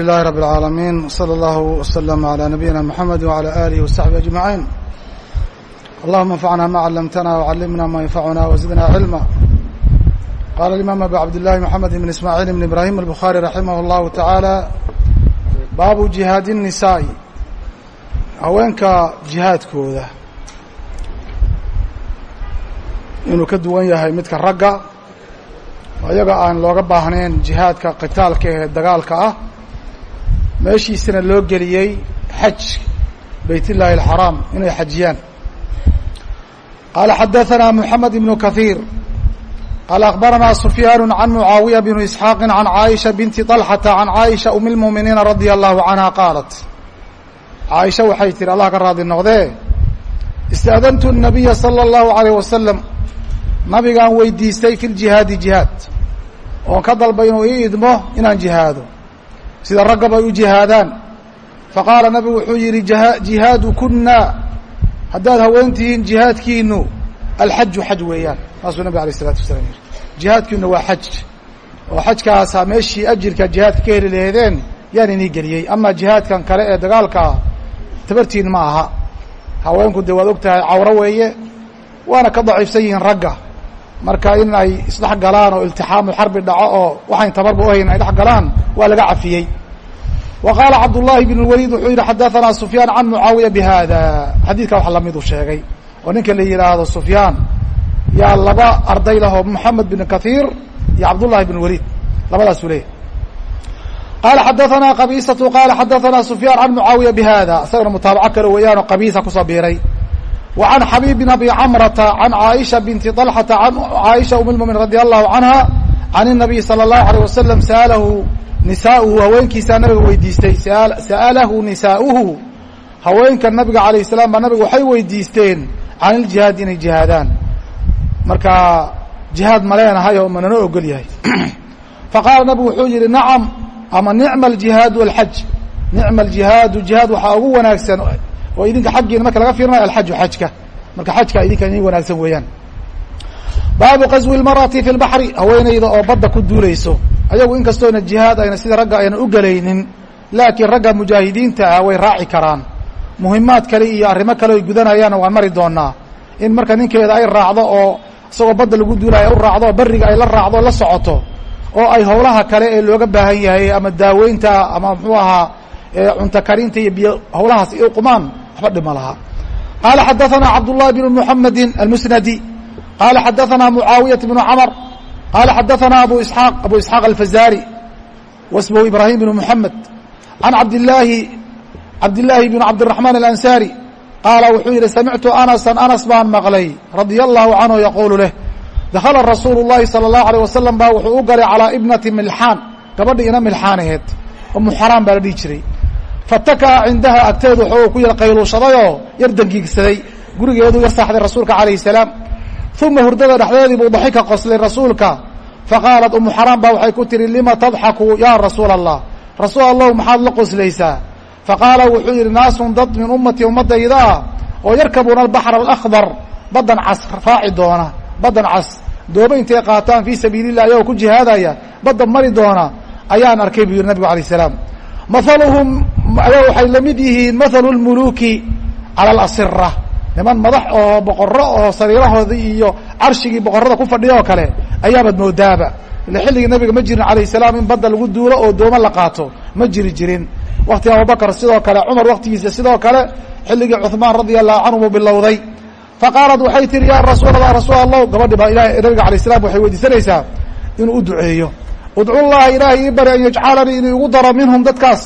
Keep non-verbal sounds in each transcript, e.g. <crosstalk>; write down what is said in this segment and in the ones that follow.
لله رب العالمين وصلى الله وسلم على نبينا محمد وعلى آله وصحبه أجمعين اللهم انفعنا ما علمتنا وعلمنا ما ينفعنا وزدنا علما قال الإمام أبو عبد الله محمد بن إسماعيل بن إبراهيم البخاري رحمه الله تعالى baabu jihaadi الnisaa'i haweenka jihaadkooda inuu ka duwan yahay midka ragga ayaga aan looga baahnayn jihaadka qitaalka ee dagaalka ah meeshiisana loo geliyey xaj bayt اllaahi الxaraam inay xajiyaan qaala xadaثana mحamed ibn kaثيir qaala akhbarana sufyaan can mucaawiya bn isxaaqi can caaisha binti طalxata can caaisha um اlmuuminiina radia allahu canha qaalat caaisha waxay tihi allah ka raadi noqdee istaadantu الnabiya salى اllahu عalayh wasalam nabigaan weydiistay fi ljihaadi jihaad oon ka dalbay inuu ii idmo inaan jihaado sida raggaba ay u jihaadaan. Faqaala nabigu wuxuu yidhi jihaadu kuna haddaad haweentihiin jihaadkiinu alxaju xaj weeyaan saasuu nabig alayh isalatu wasalaam yihi jihaadkiinu waa xaj oo xajkaasa meeshii ajirka jihaadka ka heli laheedeen yaan inii geliyey. Ama jihaadkan kale ee dagaalkaa tabartiin ma aha. Haweenku dee waad og tahay cawro weeye waana ka daciifsan yihiin ragga. Marka in ay isdhex galaan oo iltixaamu xarbi dhaco oo waxayn tabarba uhayn ay dhex galaan waa laga cafiyey wa qaala cabdullaahi bn اlwaliid wuxuu yidhi xadaثanaa sufyaan can mucaawiya bihada xadiidka wax lamiduu sheegay oo ninka la yidhaahdo sufyaan yaa laba arday lahoo moxamed bin kahiir iyo cabdullahi bn waliid labadaasuu leeyahy qaala xadaثanaa qabiisatu qaala xadaثanaa sufyaan can mucaawiya bihada isagana mutaabaco kale weeyaanoo qabiisa kusoo biiray wa can xabiib bin abi camrata can caaisha binti طalxata can caaisha um lmumin radi allahu canha can الnabiy salى اllahu alيه wasalam sa'alahu nisaauhu haweenkiisaa nabiga weydiistay. Sa'alahu nisaauhu. Haweenka nabiga alayh الsalaam baa nabiga waxay weydiisteen can iljihaad inay jihaadaan. Marka jihaad ma leenahay oo manano ogol yahay. <clears throat> Faqaala nabigu wuxuu yihi nacam ama nicma aljihaadu alxaj nicma aljihaadu jihaad waxaa ugu wanaagsan oo idinka xaggiina marka laga fiirinayo alxaju xajka. Marka xajka idinka idin wanaagsan weeyaan baabu qaswi lmarati fi lbaxri haweeneyda oo badda ku duulayso. Ayagu inkastoona jihaad ayna sida ragga ayna u gelaynin laakiin ragga mujaahidiinta ah way raaci karaan. Muhimaad kale iyo arrimo kale ay gudanayaanna waan mari doonaa. In marka ninkeeda ay raacdo oo isagoo badda lagu duulaya u raacdo oo berriga ay la raacdo la socoto oo ay howlaha kale ee looga baahan yahay ama daaweynta ama muxuu ahaa cunto karinta iyo biyo howlahaas i qumaan waxba dhima laha. Qaala xadaثana cabdullahi bn muxamedi almusnadi qaala xadaثana mucaawiyat bnu camr qaala xadaثana abu isxaaq abu isxaaq alfazari wasmhu ibrahim bn muxamed can cabdillaahi cabdillaahi bn cabdالraxmaan alansaari qaala wuxuu yidhi samictu anasan anas baan maqlay radia allahu canhu yaquulu leh dakhala rasuulu llahi salى اllahu alيه wasalam baa wuxuu u galay calaa ibnati milxaan gabadhi ina milxaanaheed umu xaraan baa la dhihi jiray fatakaa cindaha agteedu waxuu ku yar qayluushadayoo yar dangiigsaday gurigeedu yar saaxday rasuulka calayh salaam uma hurdada dhexdeedii buu daxika qoslay rasuulka faqaalat umu xaraan baa waxay ku tihi lima tadxaku yaa rasuula allah rasuul allahu maxaad la qoslaysaa faqaala wuxuu yidhi naasun dad min ummatii ummadayda ah oo yarkabuuna albaxra alakhdar baddan cas raaci doona baddan cas doomo intay qaataan fii sabiili illah ayagoo ku jihaadaya badda mari doona ayaan arkay buu yidhi nabigu alayh salaam mahaluhum ayaga waxay la mid yihiin mathalu lmuluuki cala alasira niman madax oo boqorro oo sariirahoodii iyo carshigii boqorrada ku fadhiya oo kale ayaabaad moodaaba. Ila xilligii nabiga ma jirin alayh salaam in badda lagu duulo oo doomo la qaato. Ma jiri jirin. Waktiga abubakr sidoo kale cumar waktigiisa sidoo kale xilligii cuثmaan radia allahu canhu buu bilowday. Faqaalat waxay tihi ya rasuul allah rasuul allah gabadhi baa ilahay nabiga alayh salam waxay weydiisanaysaa inuu u duceeyo. Udcu llaha ilaahay ii bari an yajcalanii inuu igu daro minhum dadkaas.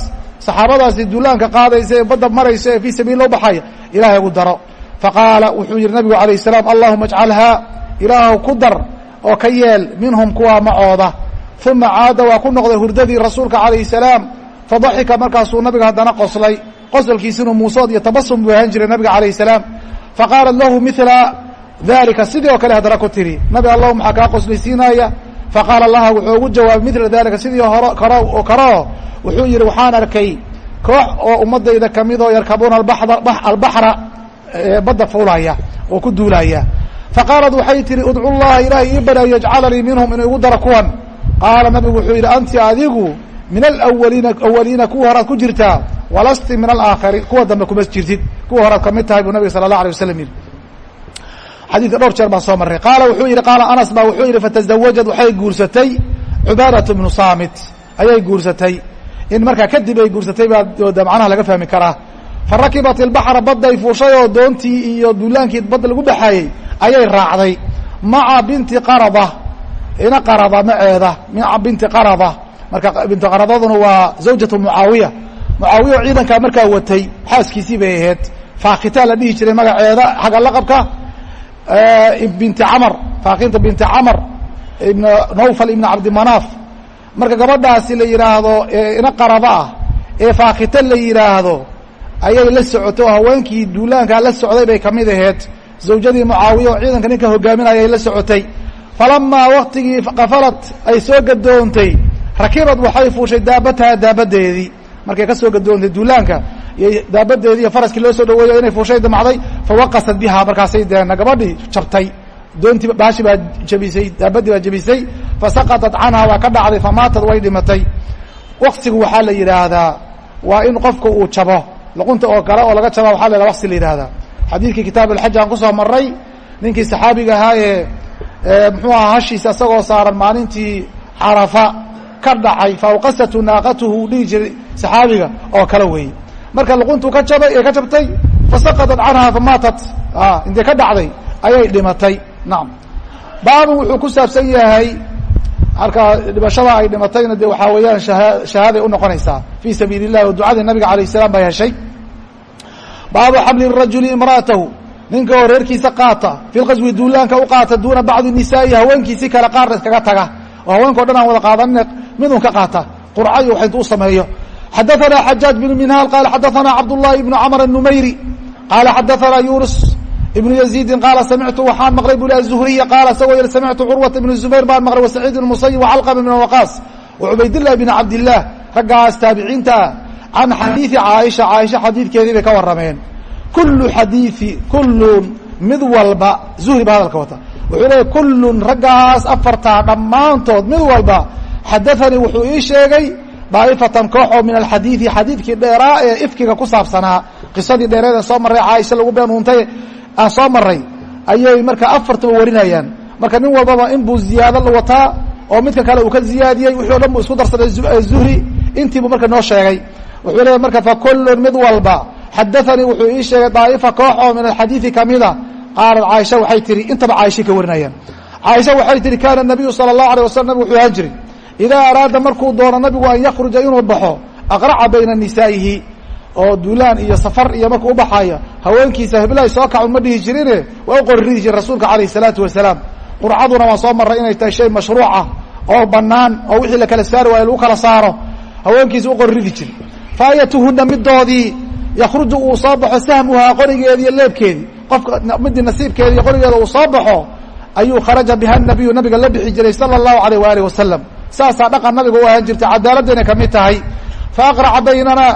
Saxaabadaasi duulaanka qaadaysa ee badda maraysa ee fii sabiil loo baxaya ilahay igu daro faqaala wuxuu yihi nabigu alayh salaam allahuma ajcalhaa ilaahw ku dar oo ka yeel minhum kuwaa macooda uma caada waa ku noqday hurdadii rasuulka calayh salaam fadaxika markaasuu nabiga haddana qoslay qosolkiisinu muusood iyo tabasum buu ahaan jiray nabiga calayh salaam faqaalat lahu mila dalika sidii oo kale haddana ku tihi nabi allahu maxaa kaa qoslaysiinaya faqaala laha wuxuu ugu jawaabay mila dalika sidii oo karoo wuxuu yihi waxaan arkay koox oo ummadayda ka mid oo yarkabuuna albaxra badda fuulaya oo ku duulaya. Faqaalat waxay tihi udcu llaha ilaahay ii bari an yajcalanii minhum inuu igu daro kuwan. Qaala nabigu wuxuu yidhi anti adigu min alawaliina awaliina kuwa horaad ku jirtaa walasti min alaakhariin kuwa dambe kuma jirtid kuwa horaad ka mid tahay buu nabiga sala allah alay wasalam yidhi. Xadiidka dhowr jeer baan soo marray. Qaala wuxuu yidhi qaala anas ba wuxuu yidhi fatazawajad waxay guursatay cubaadat bnu saamit. Ayay guursatay. In markaa kadib ay guursatay baa macnaha laga fahmi karaa farakibat ilbaxra badday fuushay oo doontii iyo duulaankii badda lagu baxaayey ayay raacday. Maca binti qarada ina qarada maceeda maca binti qarada. Marka binti qaradaduna waa zawjatu mucaawiya. Mucaawiya oo ciidankaa markaa watay xaaskiisii bay ahayd. Faakitaa la dhihi jiray magaceeda xagga laqabka binti camar faakinta binti camar ibn nawfal ibn cabdimanaaf marka gabadhaasi la yidhaahdo ina qarada ah ee faakita la yidhaahdo ayay la socotay oo haweenkii duulaankaa la socday bay ka mid ahayd zawjadii mucaawiya oo ciidanka ninka hogaaminaya ay la socotay. Falamaa waktigii kafalat ay soo gadoontay rakibad waxay fuushay daabataha daabadeedii markay ka soo gadoontay duulaanka iyo daabadeedii iyo faraskii loo soo dhaweeyo inay fuushay damacday fawaqasat biha markaasay deena gabadhii jabtay doontii baashi baa jabisay daabadii baa jabisay fasaqaطat canha waa ka dhacday famaatad way dhimatay. Waktigu waxaa la yidhaahdaa waa in qofka uu jabo luqunta oo kale oo laga jaba waxa la yhaha waqti la yidhahdaa xadiidkii kitaab alxaj aan kusoo maray ninkii saxaabiga ahaa ee muxuu ahaa hashiisa isagoo saaran maalintii carafa ka dhacay faawqasatu naaqatuhu dhihi jiray saxaabiga oo kale weeye marka luquntuu ka jabay ee ka jabtay fasaqaطat canha famaatat intay ka dhacday ayay dhimatay nacam baabun wuxuu ku saabsan yahay halkaa dhimashada ay dhimatayna de waxaa weeyaan shahaaday unoqonaysaa fii sabiili الlahi oo ducadii nabiga alayه الsalaam bay heshay baabu xabli rajuli imra'atahu. Ninka oo reerkiisa qaata. Fi duulaanka u qaata duuna bacdi nisaa'i haweenkiisi kale qaarna iskaga taga. Oo haweenkao dhan aan wada qaadanine midun ka qaata. Qurca iyo u sameeyo. Xadaanaa xajaaj bnu minhaal qaala xadaanaa cabdullaahi ibnu camr anumayri qaala xadaanaa yuunus ibnu yaziidin qaala samictu waxaan maqlay buli azuhriya qaala isagoo yidhi samictu curwata ibnu zubayr baan maqlay wasaciid ibnu musayib wacalqama ibn waqaas wacubaydillahi bn cabdillaah raggaas taabiciinta ah can xadiidi caaisha caaisha xadiidkeedii bay ka warrameen. Kullu xadiidi kullun mid walba zuhri ba hadalka wata. Wuxuu leeyay kullun raggaas afartaa dhammaantood mid walba xadaanii wuxuu ii sheegay daa'ifatan koox oo min alxadiidi xadiidkii dheeraa ee ifkiga ku saabsanaa. Qisadii dheereed ee soo marray caaisha lagu beenuuntay aan soo maray ayay marka afartaba warinayaan. Marka nin walbaba in buu ziyaado la wataa oo midka kale uu ka ziyaadiyey wixii o dhan buu isku darsaday zuhri. Intiibuu marka noo sheegay wuxuu leeyahy marka fakullun mid walba. Xadaanii wuxuu ii sheegay daa'ifa koox oo min alxadiidi kamida qaalat caaisha waxay tihi intaba caaishay ka warinayaan. Caaisha waxay tihi kaana nabiyu sala allahu alay wasalam nabig wuxuu ahaan jiray idaa araada markuu doono nabigu an yakhruja inuu baxo aqraca bayna nisaa'ihi. Oo duulaan iyo safar iyo markuu ubaxayo haweenkiisa heblahay soo kacun ma dhihi jirine? Waa u qoriridi jire rasuulka calayh isalaatu wasalaam. Qurcaduna waan soo marray inay tahay shay mashruuc ah oo banaan oo wixii la kala saari waayo lagu kala saaro. Haweenkiisa u qoriridi jire faayatuhuna midoodii yakruju uu soo baxo sahmuhaa qorigeedi iyo leebkeedii qofka midii nasiibkeeda iyo qorigeeda uu soo baxo ayuu kharaja biha nabiyu nabiga la bixi jiray sala allahu alayh waaalih wasalam saasaa dhaqan nabiga u ahaan jirtay cadaaladayna ka mid tahay. Fa aqraca baynana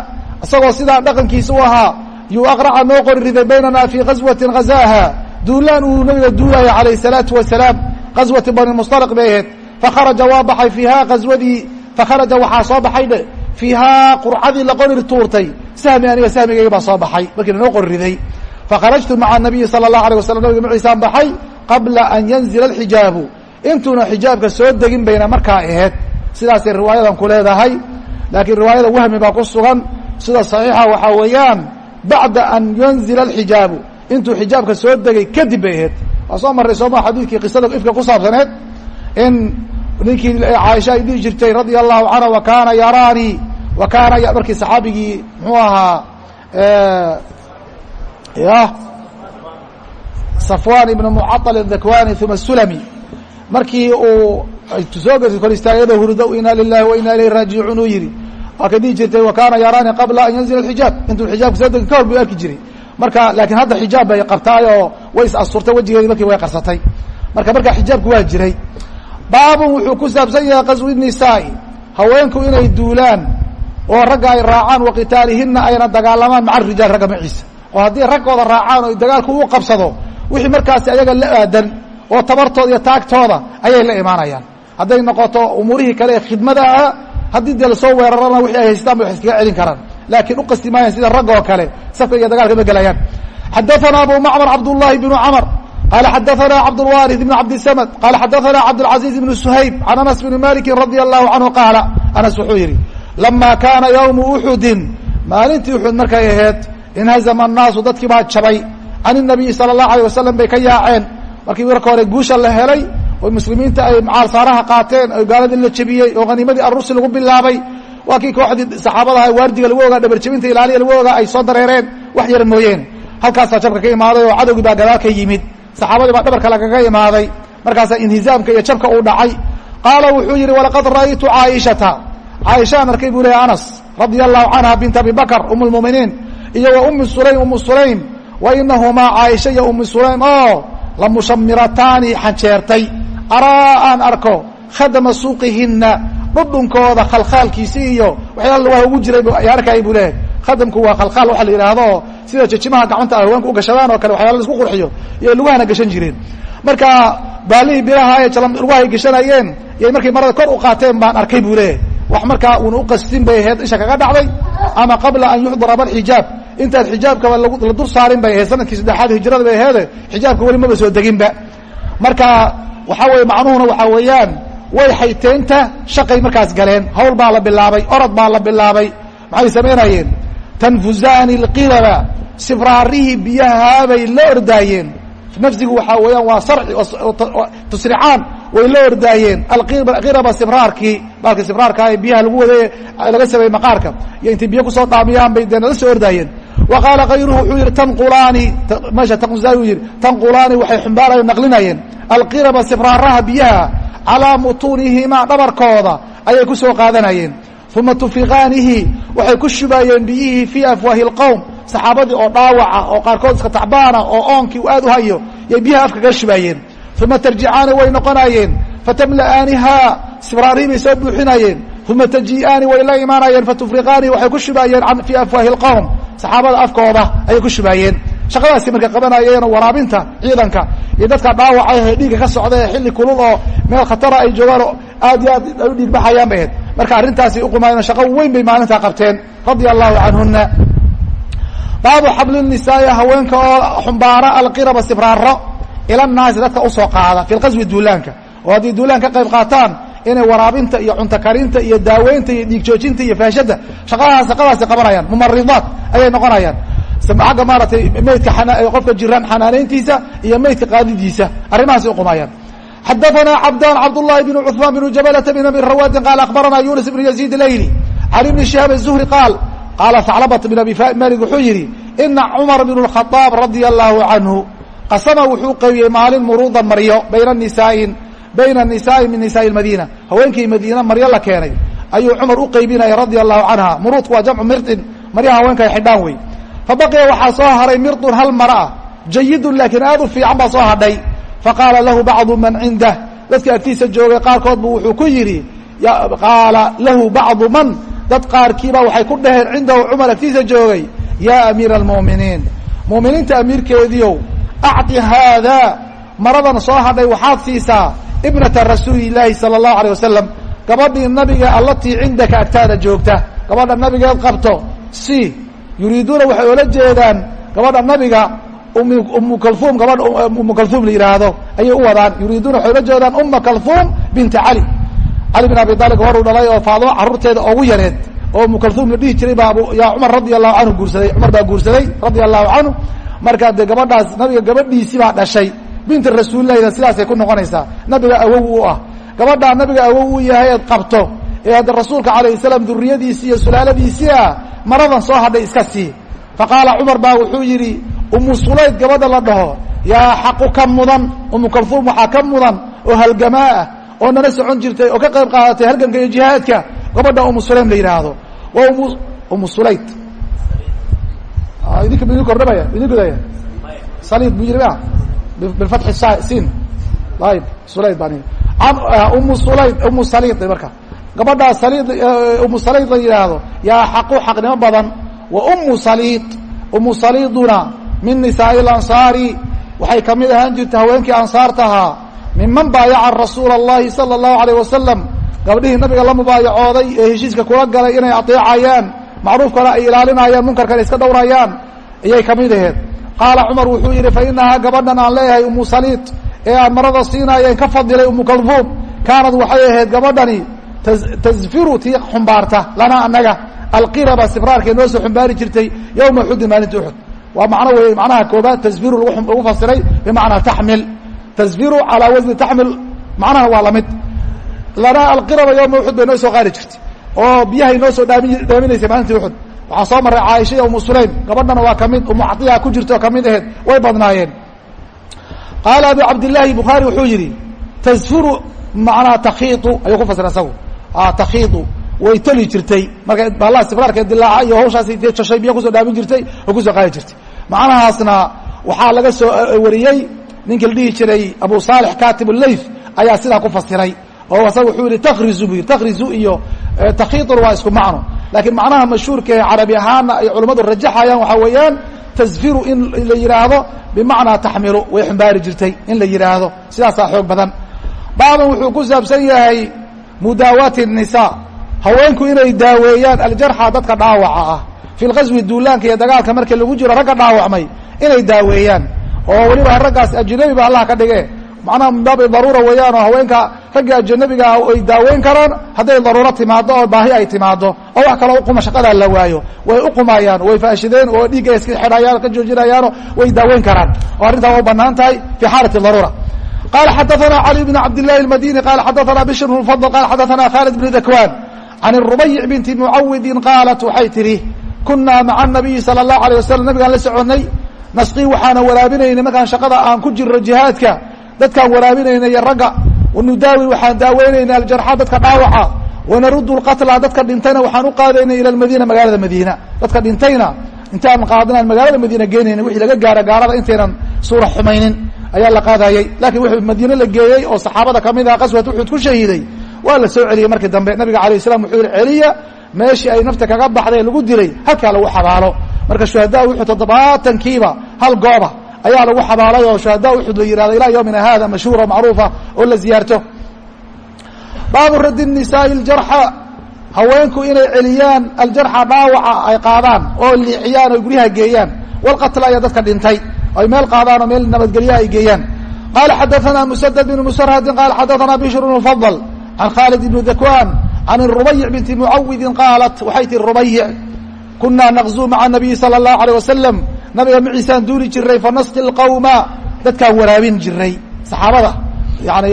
isagoo sidaa dhaqankiisa u ahaa yuu aqraca noo qori riday baynana fii gaswatin hazaaha duulaan uu nabiga duulaya calayh salaatu wasalaam. Gaswati bani mustalaq bay ahayd. Fakharaja waa baxay fiiha gaswadii fakharaja waxaa soo baxay dhe fiihaa qurcadii la qori tuurtay. Sahmi aniga sahmigayga baa soo baxay. Markiina noo qori riday. Fakharajtu maca nabiyi sala allahu alay wasalam nabiga maciisaan baxay qabla an yanzila alxijaabu. Intuuna xijaabka soo degin bayna markaa ahayd. Sidaasay riwaayadan ku leedahay. Laakiin riwaayada wahmi baa ku sugan. Sida saxiixa waxaa weeyaan bacda an yanzila alxijaabu. Intuu xijaabka soo degay kadib bay ahayd. Waa soo marray sooma xadiidkii qisada ifka ku saabsaneed in ninkii caaisha ay dhihi jirtay radia allahu canha wa kaana yaraanii wa kaana markii saxaabigii muxuu ahaa ya safwan ibn mucaطal الdakwani uma sulami markii uu soo kor istaagayadoo hurdo ina lilahi wa ina ilayhi raajicuun uu yihi waa kay dhihi jirtay wa kaana yaraanii qabla an yanzila اxijaab intuu xijaabka soo degay ka hor buu arki jiray marka laakiin hadda xijaab bay qabtaayoo way is asturtay wejigeedii markii way qarsatay marka markaa xijaabku waa jiray baabun wuxuu ku saabsan yahay qaswi nisaai. Haweenku inay duulaan oo ragga ay raacaan wa ayna dagaalamaan maca rijaal ragga maciisa. Oo haddii raggooda raacaan oo dagaalku u qabsado wixii markaasi ayaga la aadan oo tabartooda iyo taagtooda ayay la imaanayaan. Hadday noqoto umuurihii kale ee khidmada ah haddii dee la soo weerarana wixii ay haystaan ba wax iskaga celin karaan. Laakiin u qasti maayaan sida ragga oo kale safka iyo dagaalka ma gelayaan xadaثana abu macmar cabdullahi bnu camr qala xadaثana cabdاlwارث بn cabdiلsmd qala xadaثana cabdالcaزيز بn shayb can anas bn maliki radي الlahu canhu qaala anas wuxuu yidhi lama kaana ywmu uxudin maalintii uxud markay ahayd inhazama الnaasu dadkii baa jabay can الnabiyi salى الlahu alيه wasalam bay ka yaaceen markii marka hore guusha la helay oo muslimiinta ay caalsaaraha qaateen oo gaaladii la jebiyey oo haniimadii arusi lagu bilaabay waa kii kooxdii saxaabadaha waardiga lagu ogaa dhabarjebinta ilaaliya lagu ogaa ay soo dareereen wax yar mooyeene halkaasaa jabka ka imaaday oo cadowgii baa gadaal ka yimid saxaabadii baa dhabarka lagaga imaaday. Markaasaa inhizaamka iyo jabka uu dhacay. Qaala wuxuu yidhi walaqad ra'aytu caaishata caaishaan arkay buu lehay anas radia allahu canha bint abi bakr iyo wa ummi sulaym ummu sulaym wa inahumaa caaisha iyo ummi sulaym oo la mushamirataani xanjeertay. Araa aan arko khadama suuqihinna dhudhunkooda khalkhaalkiisi iyo waxyaala waa ugu jiray arkay buu leehay khadamku waa khalkhaal waxa la yidhaahdo sida jajimaha gacanta ay haweenka u gashadaan oo kale waxyaala la isku qurxiyo iyo lugahana gashan jireen. Marka baalihii biraha ee lugahay gashanayeen iyay markay marada kor u qaateen baan arkay buu leeyahy wax markaa uuna u qastin bay ahayd isha kaga dhacday ama qabla an yuxdaraba alxijaab intaad xijaabkaba la dur saarin bay ahayd sannadkii saddexaad hijrada bay aheede xijaabka weli maba soo deginba marka waxaa weeye macnuhuna waxaa weeyaan way xayteenta shaqay markaas galeen. Hawl baa la bilaabay orod baa la bilaabay maxay samaynayeen tanfuzaani lqilaba sifraarihii biyahaabay la ordaayeen. Nafsigu waxaa weeyaan waa sarci tusricaan way la ordaayeen. Alqiraba sifraarkii baalki sifraarkaa ee biyaha lagu waday laga sameeyey maqaarka. Iyo intay biyo ku soo dhaamiyaan bay dee nala soo ordaayeen. Wa kayruhu wuxuu yihi tanqulaani meesha tanquzaayi uu yihi tanqulaani waxay xumbaarayo naqlinayeen alqiraba sifraaraha biyaha calaa mutuunihimaa dhabarkooda ayay ku qaadanayeen uma tufiqaanihi waxay ku shubaayeen biyihii fii afwaahi اlqowm saxaabadii oo dhaawaca oo qaarkood iska tacbaana oo oonkii u aad u hayo yay biyaha afka kaga shubaayeen. Uma tarjicaani way noqonaayeen fatamla'aanihaa sifraarihii bay soo buuxinayeen uma taji'aani way la imaanayeen fatufriqaani waxay ku shubaayeen fii afwaahi اlqowm saxaabada afkooda ayay ku shubaayeen. Shaqadaasi markay qabanayeen waraabinta ciidanka iyo dadka dhaawaca ee dhiigga ka socda ee xilli kulul oo meel khatara ay joogaan oo aad iyo aad ay u dhiig baxayaan bay ahayd marka arrintaasi uqumaayeen shaqo weyn bay maalintaa qabteen radia allahu canhuna baabu xabli nisaai haweenka oo xumbaara alqiraba sifraaro ila naasi dadka u soo qaada fi lqaswi duulaanka. Oo haddii duulaan ka qayb qaataan inay waraabinta iyo cunto karinta iyo daaweynta iyo dhiig joojinta iyo faashada shaqadaas shaqadaasi qabanayaan. Mumaridaat ayay noqonayaan. Agga maaratay maydka qofka jiraan xanaanayntiisa iyo maydka qaadidiisa. Arrimahaas uqumaayaan xadaثna cabdan cabdالlahi بn cثman بn jablة بn abi rawadin qaal akbarana yuنس بn يزيد اlayli عan ibn شihaab الزهri qaal qaala ثaclabaة بn abi malik wuxuu yidhi ina cmar بn الخaطاab radي الlahu canhu qasama wuxuu qaybiyey maalin muruudan maryo bayna nisaain bayna nisaaءi min nisaaءi اmadina haweenkii madiina maryo la keenay ayuu cumar u qaybinaya radي الlahu canha muruudku waa jamcu mirdin maryaha haweenka ay xidhaan wey fabaqiya waxaa soo haray mirdun hal mara ah jayidun laakiin aad u fiican baa soo hadhay faqaala lahu bacdu man cindah. Dadka agtiisa joogay qaarkood bu wuxuu ku yidhi qaala lahu bacdu man dad qaarkiiba waxay ku dhaheen cindahu. Cumar agtiisa joogay yaa amiira almu'miniin mu'miniinta amiirkeediiow acti haadaa maradan soo hadhay waxaad siisaa ibnata rasuuli illaahi sala allahu alay wasalam gabadhii nabiga allatii cindaka agtaada joogta. Gabadha nabigeed qabto si yuriiduuna waxay oola jeedaan gabadha nabiga umu kalum gabadha umu kalum la yidhaahdo ayay u wadaan yuriiduuna waxay ula jeedaan uma kalum binta cali cali bin abi aalib gabar uu dhalay oo faadimo carruurteeda ogu yareed oo umu kalum la dhihi jiray baa yaa cumar radia allahu canhu guursaday cumar baa guursaday radia allahu canhu markaa dee gabadhaas nabiga gabadhiisii baa dhashay. Binta rasuulilahina sidaasay ku noqonaysaa nabiga awow u ah. Gabadhaa nabiga awow u yahay eed qabto ee hadda rasuulka calayh salaam duriyadiisii iyo sulaaladiisii ah maradan soo hadhay iska sii. Faqaala cumar baa wuxuu yidhi umu sulayd gabadha la dhaho yaa xaqu ka mudan umu kalfuum waxaa ka mudan oo halgamaa ah oo nala socon jirtay oo ka qayb qaadatay halganka iyo jihaadka gabadha umu sulaym la yidhaahdo waa umu umu sulayd. Idinka idin kordhamaya idin gudaya salid buu yiri ma bilfatxi sin ayb sulayd baan umu sulayd umu salid marka. Gabadhaa salid umu salid la yidhaahdo yaa xaqu xaqnimo badan wa umu salid umu saliduna min nisaa'i alansaari waxay ka mid ahaan jirtay haweenkii ansaartahaa minman baayaca rasuula اllahi salى اllahu alayh wasalam gabdhihii nabiga la mubaayacooday ee heshiiska kula galay inay ateecayaan macruufkana ay ilaalinayaan munkarkana iska dhowrayaan ayay ka mid aheed qaala cumar wuxuu yidhi fa inahaa gabadhan aan leeyahay umu saliid ee aan marada siinaayeen ka fadilay umu kalfuum kaanad waxay ahayd gabadhani tasfiru tii xumbaarta lana anaga alqiraba sibraarkee noo soo xumbaari jirtay yowma xudin maalinta uxud waa macno wey macnaha koobaad tasfiru lagu fasiray bimacnaa taxmil. Tasfiru calaa wasni taxmil macnaha waa la mid lana alqiraba yowma uxud bay noo soo qaari jirtay oo biyahay noo soo dhaami dhaaminaysay maalintii uxud waxaa soo maray caaisha iyo umu sulaym gabadhana waa ka mid umu cadiya ku jirta oo ka mid aheyd way badnaayeen. Qaala abu cabdillaahi bukhaari wuxuu yidhi tasfiru macnaa takiidu ayuu ku fasira isagu takiidu way toli jirtay. Marka baalaha sibraarka dilaaca iyo hawshaasi dee jashay biyo ku soo dhaamin jirtay oo ku soo qaadi jirtay macnahaasna waxaa laga soo wariyey ninkii la dhihi jiray abu saalix katib leyth ayaa sidaa ku fasiray oo asaga wuxuu yihi takrizu bu takrizu iyo takiidun waa isku macno. Laakiin macnaha mashhuurka ee carabi ahaana ay culammadu rajaxayaan waxaa weeyaan tasfiru in la yidhaahdo bimacnaa taxmilu way xumbaari jirtay in la yidhaahdo sidaasaa xoog badan. Baaban wuxuu ku saabsan yahay mudaawaati الnisa haweenku inay daaweeyaan aljarxa dadka dhaawaca ah fi lqaswi duulaanka iyo dagaalka marka lagu jiro ragga dhaawacmay inay daaweeyaan oo weliba raggaas ajnabi ba allah ka dhige macnaha min baabi daruura weeyaan oo haweenka raggii ajanabiga ah ay daaweyn karaan hadday daruuro timaado oo baahi ay timaado oo wax kaloo uquma shaqadaa la waayo way uqumayaan way faashideen oo dhiigga ay iska xidhayaan ka joojinayaano way daaweyn karaan oo arrintaa waa u bannaan tahay fi xaalati daruura qala xadaana cali bn cabdillahi اmadini qala xadaana bishr bn fadl qala xadaana khaalid bn dhakwaan can rubayc binti mucawidin qaalat waxay tidhi kunaa maca الnabiyi salى الlahu alيه waslm nabigaan la soconay nasqii waxaana waraabinaynay markaan shaqada aan ku jirno jihaadka dadkaan waraabinaynay ragga wanudaawi waxaan daaweynayna aljarxa dadka dhaawaca wanarudu اlqatla dadka dhintayna waxaan u qaadaynay ila madiina magaalada madiina dadka dhintayna intaan qaadinaan magaalada madiina geenayna wixii laga gaara gaalada intaynan suura xumaynin ayaa la qaadayey lakin wuxuu madiine la geeyey oo saxaabada kamid ah qaswat uxud ku shahiiday waa la soo celiyey markii dambe nabiga alayh salam wuxuu yihi celiya meeshii ay nafta kaga baxday lagu dilay halkaa lagu xabaalo. Marka shuhadaa uxud toddobaatankiiba hal gooba ayaa lagu xabaalay oo shuhadaa uxud la yihahdo ilaa yowmina hada mashhuura macruufa oo la ziyaarto. Baabu raddi nisaai ljarxa haweenku inay celiyaan aljarxa dhaawaca ay qaadaan oo liiciyaan oo guryaha geeyaan. Walqatla ayaa dadka dhintay ay meel qaadaan oo meel nabadgelya ay geeyaan. Qaala xadaanaa musadad bn musarhadin qaala xadaanaa bishr bn fadl can khaalid ibni dakwan can rubayc binti mucawidin qaalat waxay tihi rubayc kunaa naqzuu maca nabiyi sala allahu aleyh wasalam nabiga maciisaan duuli jiray fanasqi lqawma dadkaan waraabin jiray saxaabada yani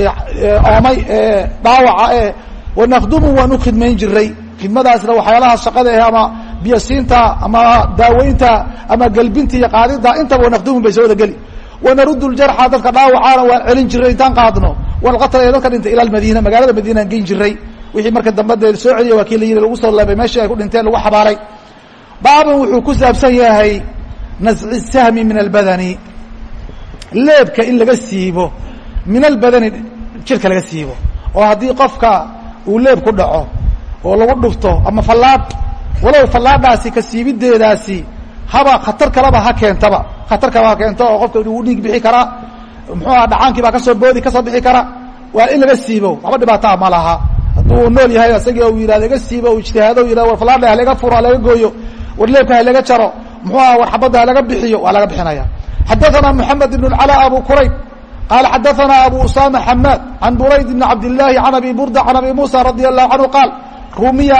oomay ee dhaawaca ee wanakdumu waan u khidmayn jiray khidmadaasna waxyaalaha shaqada eh ama biyasiinta ama daaweynta ama gelbinta iyo qaadida intaba wanakdumu bay soo wada geli wanaruddu ljarxa dadka dhaawacaana waan celin jiray intaan qaadno walqatla ee dadka dhintay ila lmadiina magaalada madiinaan geyn jiray wixii marka dambe dee soo celiya waa kii lagu soo leebay meeshii ay ku dhinteen lagu xabaalay. Baaban wuxuu ku saabsan yahay nasci sahmi min albadani leebka in laga siibo min albadani jirka laga siibo. Oo haddii qofka uu leeb ku dhaco oo lagu dhufto ama fallaadh walow fallaadhaasi ka siibideedaasi haba khatar kaleba ha keentaba. Khatar kaleba ha keento oo qofka uu dhiig bixi karaa muxuu aha dhacaankii baa ka soo boodi ka soo bixi kara. Waa in laga siibo waxba dhibaataa ma laha hadduu nool yahay isagii u yihahdo iga siibo u ijtihaado yihah war fallaadha halaga furo halaga gooyo war leebka halaga jaro muxuu aha war xabadda halaga bixiyo waa laga bixinaya xadaثana moxamed ibn اcalى abu qurayb qala xadaثana abu usama xamaad can burayd bn cabdالlahi can abi burda can abi musa radi الlahu canhu qaal rumiya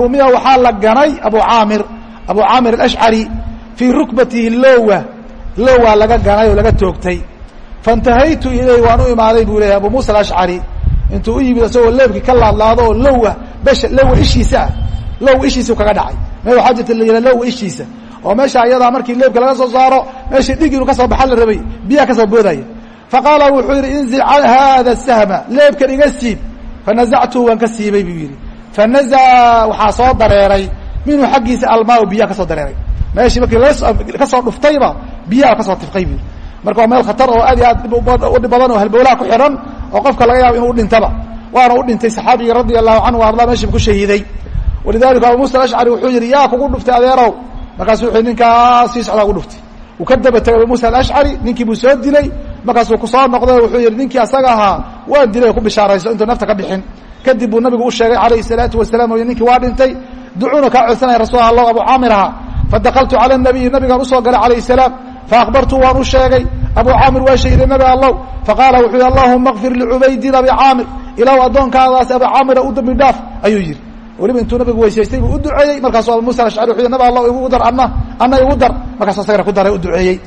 rumiya waxaa la ganay abu caamir abu caamir alashcari fii rukbatihi lowa lowaa laga ganay oo laga toogtay faintahaytu ilayh waan u imaaday buu leyahy abu muusa alashcari intuu u yimid isagoo leebkii ka laadlaado oo lowa besha lowa ishiisa ah lowa ishiisau kaga dhacay. Mee waxaa la yidhaha lowa ishiisa. Oo meesha ayadaa markii leebka laga soo saaro meeshii dhig inuu ka soo baxa la rabay biyaha ka soo boodaya. Faqaala wuxuu yidhi inzic hada sahma leebkan iga siib. Fanazactuhu waan ka siibay buu yidhi. Fanazaca waxaa soo dareeray minhu xaggiisa almaa biyaha ka soo dareeray. Meeshii markii ka soo dhuftayba biyaha ka soo tifqay buu marka waa meel khatar oo aad iyo aad udhib badan oo halbowlaha ku xidhan oo qofka laga yaabo inuu udhintaba waana u dhintay saxaabigii radia allahu canhu arda meeshii ku shahiiday walidalika abu musa alashcari wuxuu yidhi yaa kugu dhuftay adeerow. Markaasu wuxuu ninkaa sii socdaa ugu dhuftay uu ka daba tegay abu musa alashcari ninkii buu soo dilay. Markaasuu ku soo noqday wuxuu yidhi ninkii asaga ahaa waan dilay ku bishaarayso intuu nafta ka bixin. Kadib buu nabigu u sheegay calayhi salaatu wasalaam o ninkii waa dhintay ducuuna kaa codsanaya rasuul allah abu caamir ahaa. Fadakaltu cala nabiyi nabigaan u soo galay calayh salaam faakbartu waan u sheegay abu caamir waa shahiday nabi allow faqaala wuxuu yihi allahuma kfir licubaydin abi caamir ilaw addoonkaadaas abi caamira u dambi dhaaf ayuu yidhi weliba intuu nabigu weysaystay buu u duceeyey markaasu abu musa ashcari wuxuu yhi nabi allah igu dar ana ana igu dar markaasu asagana ku daray u duceeyey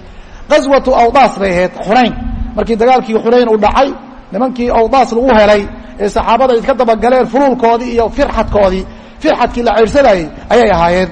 qaswatu awdaas bay ahayd xunayn markii dagaalkii xunayn uu dhacay nimankii awdaas lagu helay ee saxaabada iska dabagaleen fuluulkoodii iyo firxadkoodii firxadkii la ceyrsanayey ayay ahaayeen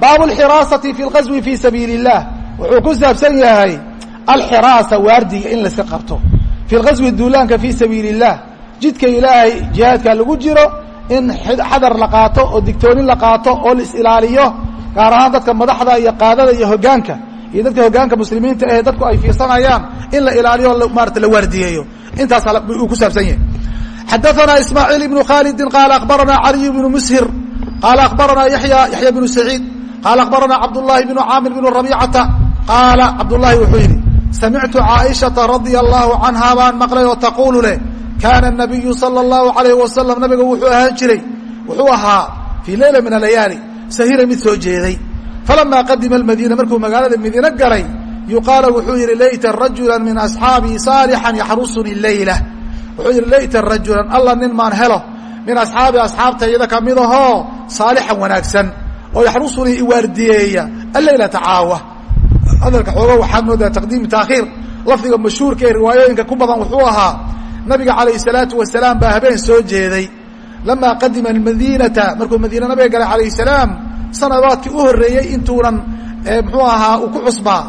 baabu alxiraasati fi lqaswi fi sabiili اllah wuxuu ku saabsan yahay alxiraasa waardiga in laska qabto fi qaswi duulaanka fi sabiili اllah jidka ilaahay jihaadka lagu jiro in xadar la qaato oo digtoonin la qaato oo lais ilaaliyo gaar ahaan dadka madaxda iyo qaadada iyo hogaanka iyo dadka hogaanka muslimiinta ahe dadku ay fiirsanayaan in la ilaaliyo o maarata la waardiyeeyo. Intaas uu ku saabsan yahay. Xadaanaa ismaaciil ibnu khaalidin qaala akhbaranaa caliy bnu mushir qaala akhbaranaa yaya yaxya bnu saciid qaala akhbaranaa cabdullahi bnu caamir bnu rabicata qaala cabdulaahi wuxuu yidhi samictu caaishata radia alaahu canhaa baan maqlay oo taquulu leh kaana nabiyu sala allahu calayh wasalam nabiga wuxuu ahaan jiray. Wuxuu ahaa fii leyla min alayaali sahira mid soo jeeday. Falamaa qadima almadiina markuu magaalada madiine galay yuqaala wuxuu yidhi layta rajula min asxaabii saalixan yaxrusuni leyla. Wuxuu yidhi layta rajulan alla nin maan helo. Min asxaabi asxaabtayyada ka mid ahoo saalixan wanaagsan oo yaxrusunii iwaardiyeeya alleylata caawa hadalka xooga waxaa moodaa taqdiim taakhiir lafdiga mashhuurka ee riwaayooyinka ku badan wuxuu ahaa nabiga calayh salaatu wasalaam baa habeen soo jeeday. Lamaa qadima almadiinata markuu madiine nabiga galay calayh salaam sanabaadkii u horreeyey intuunan muxuu ahaa uu ku cusbaa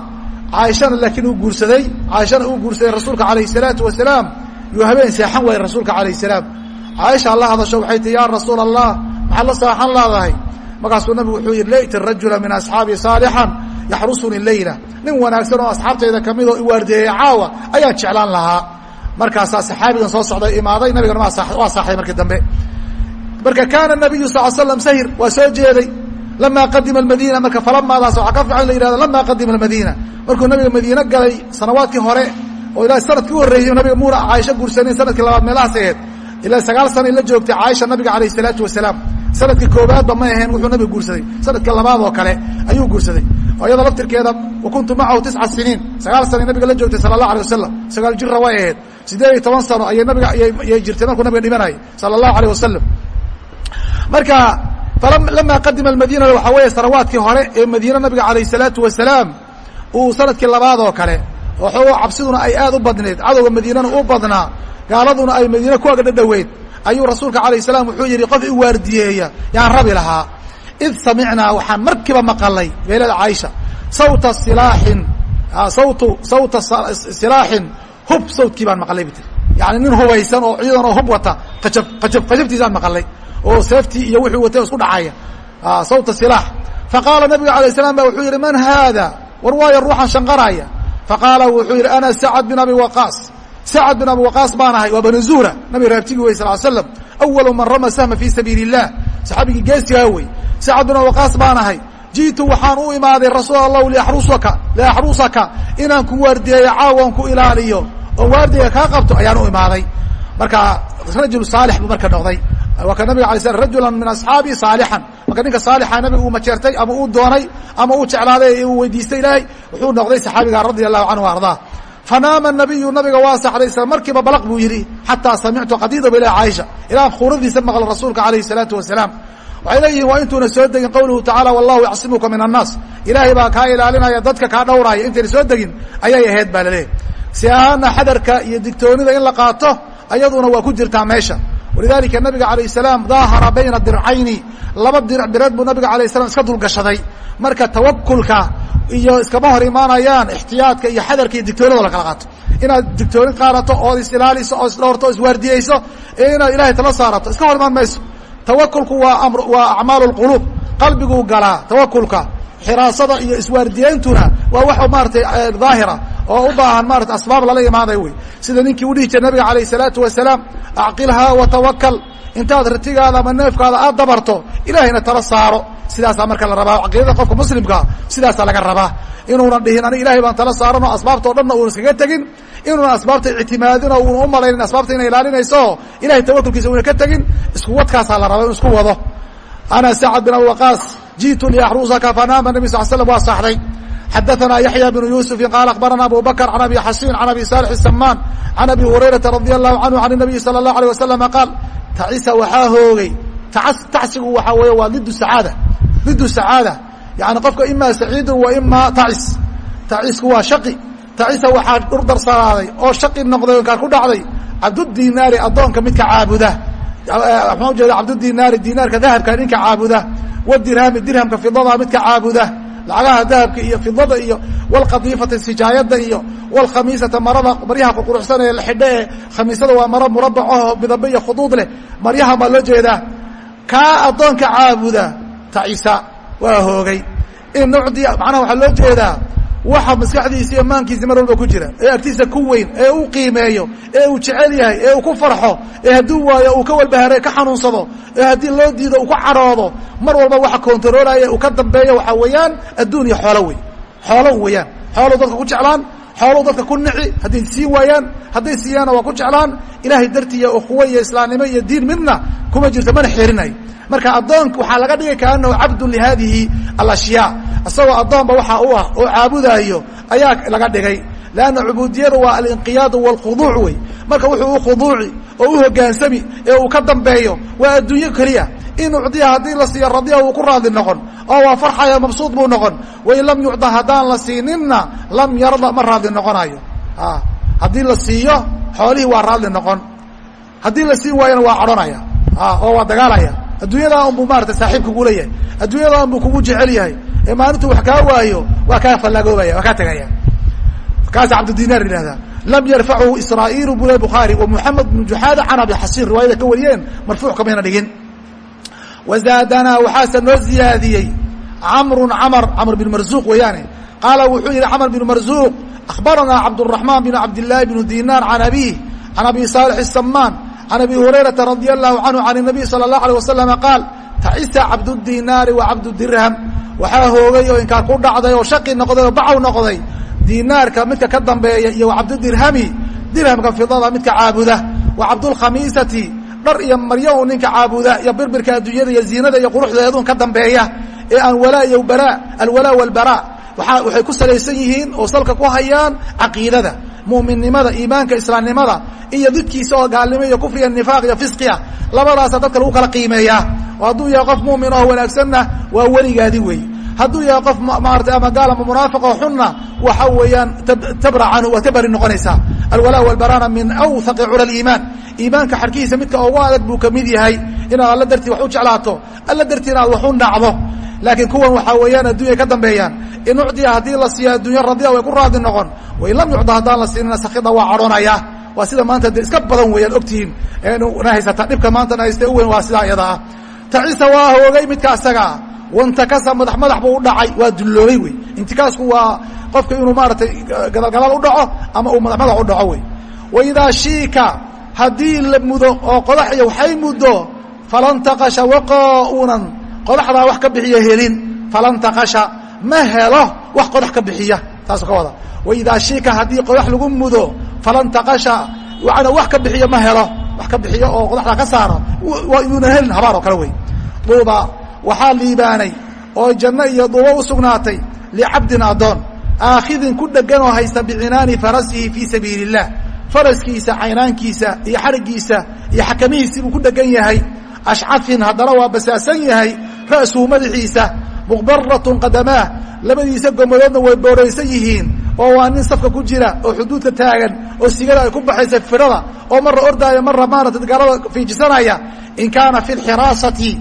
caaishana laakiin uu guursaday caaishana uu guursaday rasuulka calayh salaatu wasalaam yuu habeen seexan waayey rasuulka calayh salaam. Caaisha la hadasho waxay tii yaa rasuul allah maxaad la seexan leedahay markaasuu nabigu wuxuu yihi layta rajula min asxaabii saalixan yaxrusuni leyla nin wanaagsan oo asxaabtayda ka mid oo iwaardeeyey caawa ayaan jeclaan lahaa. Markaasaa saxaabigan soo socday imaaday nabigana waa saaxday markii dambe. Marka kaana nabiyu sal slam sahir waa soo jeeday. Lama qadima almadiina marka falamaadaas waxaa ka fiican la yihahdo lama qadima almadiina. Markuu nabiga madiine galay sanawaadkii hore oo ilaa sannadkii u nabiga muuna caaisha guursanin sannadkii labaad meelahaas aheed. Ilaa sagaal sana la joogtay caaisha nabiga alayh salaatu wasalaam. Sanadkii koobaadba may ahayn wuxuu nabiga guursaday. Sanadkii labaad oo kale ayuu guursaday oo iyada laftirkeeda wakuntu macahu tisca siniin. Sagaal sana nabiga la joogtay sala allah alay wasalam sagaal jira way ahayd. Siddeed iyo toban sano ayay nabiga ayay jirtay? Markuu nabiga dhimanayay sala allahu alayh wasalam marka lama qadima almadiina waxaa weeye sanawaadkii hore ee madiine nabiga alayh salaatu wasalaam uu sannadkii labaad oo kale oo xoogo cabsiduna ay aad u badneed cadowga madiinana u badnaa gaaladuna ay madiine ku agdhadhoweyd ayuu rasuulka alayh salaam wuxuu yidhi qof i waardiyeeya yaan rabi lahaa id samicnaa waxaan markiiba maqalay beelada caaisha sawta silaaxin sawtu sawta silaaxin hub sawtkii baan maqalay bi tir yani nin hubaysan oo ciidan oo hub wata qajab qajab qajabtiisaan maqalay oo seeftii iyo wuxuu watay isku dhacaya sawta silaax faqaala nabiga alayh salaam ba wuxuu yidhi man haada war waayo ruuxan shanqaraya faqaala wuxuu yidhi ana sacad bin abi waqaas sacad bin abi waqaas baan ahay waa banu zuhra. Nabiga raabtigi wey sal slam awalu man rama sahma fii sabiili illah saxaabigii geesigaa wey sacad bin abi waqaas baan ahay ji'tu waxaan u imaaday rasuul allahu liaxrusaka liaxrusaka inaan ku waardiyeeyo caawan ku ilaaliyo oo waardiga kaa qabto ayaan u imaaday. Marka rajul saalix buu marka noqday. Waa ka nabiga alay slam rajulan min asxaabii saalixan. Marka ninka saalixa nabiga uu majeertay ama uu doonay ama uu jeclaaday uu weydiistay ilaahay wuxuu noqday saxaabiga radia allahu canhu ardaa fanaama nabiyu nabiga waa saxday isla markiiba balaq buu yidhi xataa samictu qadiidaba ila caaisha. Ilaan khuuradiisa maqla rasuulka alayhi salaatu wasalaam waxay leeyihiin waa intuuna soo degin qawluhu tacala wallahu yacsimuka min annaas. Ilaahay baa kaa ilaalinaya dadka kaa dhowraaya intayna soo degin ayay ahayd baa laleeyahy si ahaana xadarka iyo digtoonida in la qaato ayaduna waa ku jirtaa meesha walidalika nabiga alayh salaam daahara bayna dircayni laba dirac bireed buu nabiga alayh salam iska dulgashaday marka tawakulka iyo iskama hor imaanayaan ixtiyaadka iyo xadarka iyo digtoonida lakala qaato inaad digtooni qaadato ood is ilaaliso oo isdhowrto o iswaardiyeyso ee inaad ilahay tala saarato iska hor imaan mayso tawakulku waa amr waa acmaal اlquluub qalbiguu galaa tawakulka xiraasada iyo iswaardiyeyntuna waa wax maaratay daahira oo u baahan maarata asbaab lala imaaday wey sida ninkii u dhihi jiray nabiga alayh الsalaatu wasalaam acqilhaa watawakal intaad ratigaada ama neefkaada aad dabarto ilahayna tala saaro sidaasaa marka la rabaa caqiidada qofka muslimkaa sidaasaa laga rabaa inuunan dhihin aniga ilahay baan tala saaran oo asbaabtao dhanna uuna iskaga tegin inuuna asbaabta ictimaadin oo uuna u malaynin asbaabta inay ilaalinayso ilahay tawakulkiisa una ka tegin isku wadkaasaa la raba inu isku wado ana sacad bin abi waqaas jiئtu liaxrusaka fanaama nabi sal slam waa saxday xadaثna yaحyى بن yuسufi qaal akhbarana abu bakr can abi xasin can abi salix الsamaan can abi hurayraةa radي الlahu canhu can الnabiyi salى الlahu عalيه waslama qaal tacisa waxaa hoogay tacsigu waxaa weeye waa lidu sacaada lidu sacaada yani qofka ima saciidun wa ima tacis tacisku waa shaqi tacisa waxaa dhur darsanaaday oo shaqi noqday o kaan ku dhacday cabdudinaari addoonka midka caabuda maxaa ujeeda cabdudinaari dinaarka dahabka ninka caabuda wadirhami dirhamka fidada midka caabuda lacagaha dahabka iyo fidada iyo wlqadiifati sijaayada iyo wlkhamiisata marada maryaha ququruxsan ee xidho ee khamiisada waa maro murabacaho midabe iyo khuduud leh. Maryaha baa loo jeedaa. Kaa addoonka caabuda tacisa waa hoogay. In nucdiya macnaha waxaa loo jeedaa waxa maskaxdiisa iyo maankiisa mar walba ku jira ee agtiisa ku weyn ee u qiimeeyo ee uu jecel yahay ee uu ku farxo ee hadduu waayo uu ka walbahare ka xanuunsado ee haddii loo diido uu ku cadhoodo mar walba waxa kontaroolaya uu ka dambeeyo waxaa weeyaan adduun iyo xoolo wey xoolo weeyaan. Xoolou dadka ku jeclaan xoolou dadka ku nici hadday siin waayaan hadday siiyaanna waa ku jeclaan. Ilaahay dartiiya ukhuwo iyo islaamnimo iyo diin midna kuma jirto mana xerinayo marka addoonka waxaa laga dhigay kaanahu cabdun lihadihi alashyaa isagoo addoonba waxaa u ah oo caabudaayo ayaa laga dhigay. Leanna cubuudiyada waa alinqiyaadu waalkhuduuc wey. Marka wuxuu u khuduuci oo u hogaansami ee uu ka dambeeyo waa adduunyo keliya. In ucdiya haddii la siiyo radiya wuu ku raadli noqon oo waa farxaya mabsuud buu noqon. Wain lam yucda haddaan la siininna lam yarda ma raadli noqonayo haddii la siiyo xoolihii waa raadli noqon. Haddii la siin waayona waa cadhonaya oo waa dagaalaya. Adduunyadaa unbuu maarata saaxiib kugu leeyahay. Adduunyadaa unbuu kugu jecel yahay ee maalintuu wax kaa waayo waa kaa fallagoobaya waa kaa tegaya kaasa cabdudinaar yihahdaa lam yarfachu israaiilu bule bukhaari wa muxamed bnu juxaada can abi xasiin riwaayada ka wariyeen marfuuc kamayna dhigin. Wa waxaase noo ziyaadiyey camru camr camr bin marzuuq weeyaane. Qaala wuxuu yihi camr bin marzuuq akhbaranaa cabduraxmaan bin cabdillaahi bnu dinaar can abiih can abi saalix isamaan can abi hurayrata radia allahu canhu can nabiy sala allahu alيh wasalama qaal tacisa cabdudinaari wa cabdudirham waxaa hoogay oo inkaa ku dhacday oo shaqi noqday oo bacow noqday. Dinaarka midka ka dambeeya iyo wa cabdudirhami dirhamka fidada midka caabuda. Wa cabdulkhamiisati dhar iyo maryo u ninka caabuda iyo birbirka adduunyada iyo ziinada iyo quruxdeedun ka dambeeya. Ee aan walaa iyo bara. Alwalaa walbara waxay ku salaysan yihiin oo salka ku hayaan caqiidada mu'minnimada iimaanka islaamnimada iyo didkiisa oo gaalnimo iyo kufriga nifaaq iyo fisqiya labadaasa dadka lagu kala qiimeeyaa oo hadduu yahay qof mu'min oo wanaagsanna waa weligaadi wey. Hadduu yahay qof maarata ama gaal ama munaafiq oo xunna waxa weeyaan tabra canhu ka bari noqonaysaa alwalaa walbarana min awhaqi cura liimaan iimaanka xarkihiisa midka ugu adag buu ka mid yahay inaad alla dartii wax u jeclaato alla dartii inaad wax u laakiin kuwan waxaa weeyaan adduunya ka dambeeyaan. In ucdiya haddii la siiyo adduunya radiya way ku raadi noqon. Wain lam yucda haddaan la siinina sakida waa cadhoonaya waa sida maanta de iska badan weeyaan ogtihiin. Na haysata dhibka maantana hayste u weyn waa sidaa iyada ah. Tacisa waa hoogay midka asagaa wantakasa madax madax buu u dhacay waa dulloobay wey. Intikaasku waa qofka inuu maaratay gadalgadaal u dhaco ama uu madax madax u dhaco wey. Waidaa shiika haddii la mudo oo qodax iyo waxay muddo falantaqasha waqoo uunan qodaxdaa wax ka bixiya helin falantaqasha ma helo wax qodax ka bixiya. Taasuu ka wada waidaa shiika haddii qodax lagu mudo falantaqasha waana wax ka bixiya ma helo. Wax ka bixiyo oo qodaxdaa ka saaro yuuna helin habaar oo kale wey duuba waxaa liibaanay oo janno iyo duubo u sugnaatay licabdin addoon aakhidin ku dhegan oo haysta bicinaani farasihi fii sabiili اllah faraskiisa caynaankiisa iyo xarigiisa iyo xakamihiisi buu ku dhegan yahay. Ashcafin haddana waa basaasan yahay ra'suhu madaxiisa muqbaratun qadamaah labadiisa gomadoodna way booraysan yihiin oo waa nin safka ku jira oo xuduudka taagan oo sigada ay ku baxaysa firada oo marra ordaaya marra maarata gaalada fiijisanaya in kaana fi xiraasati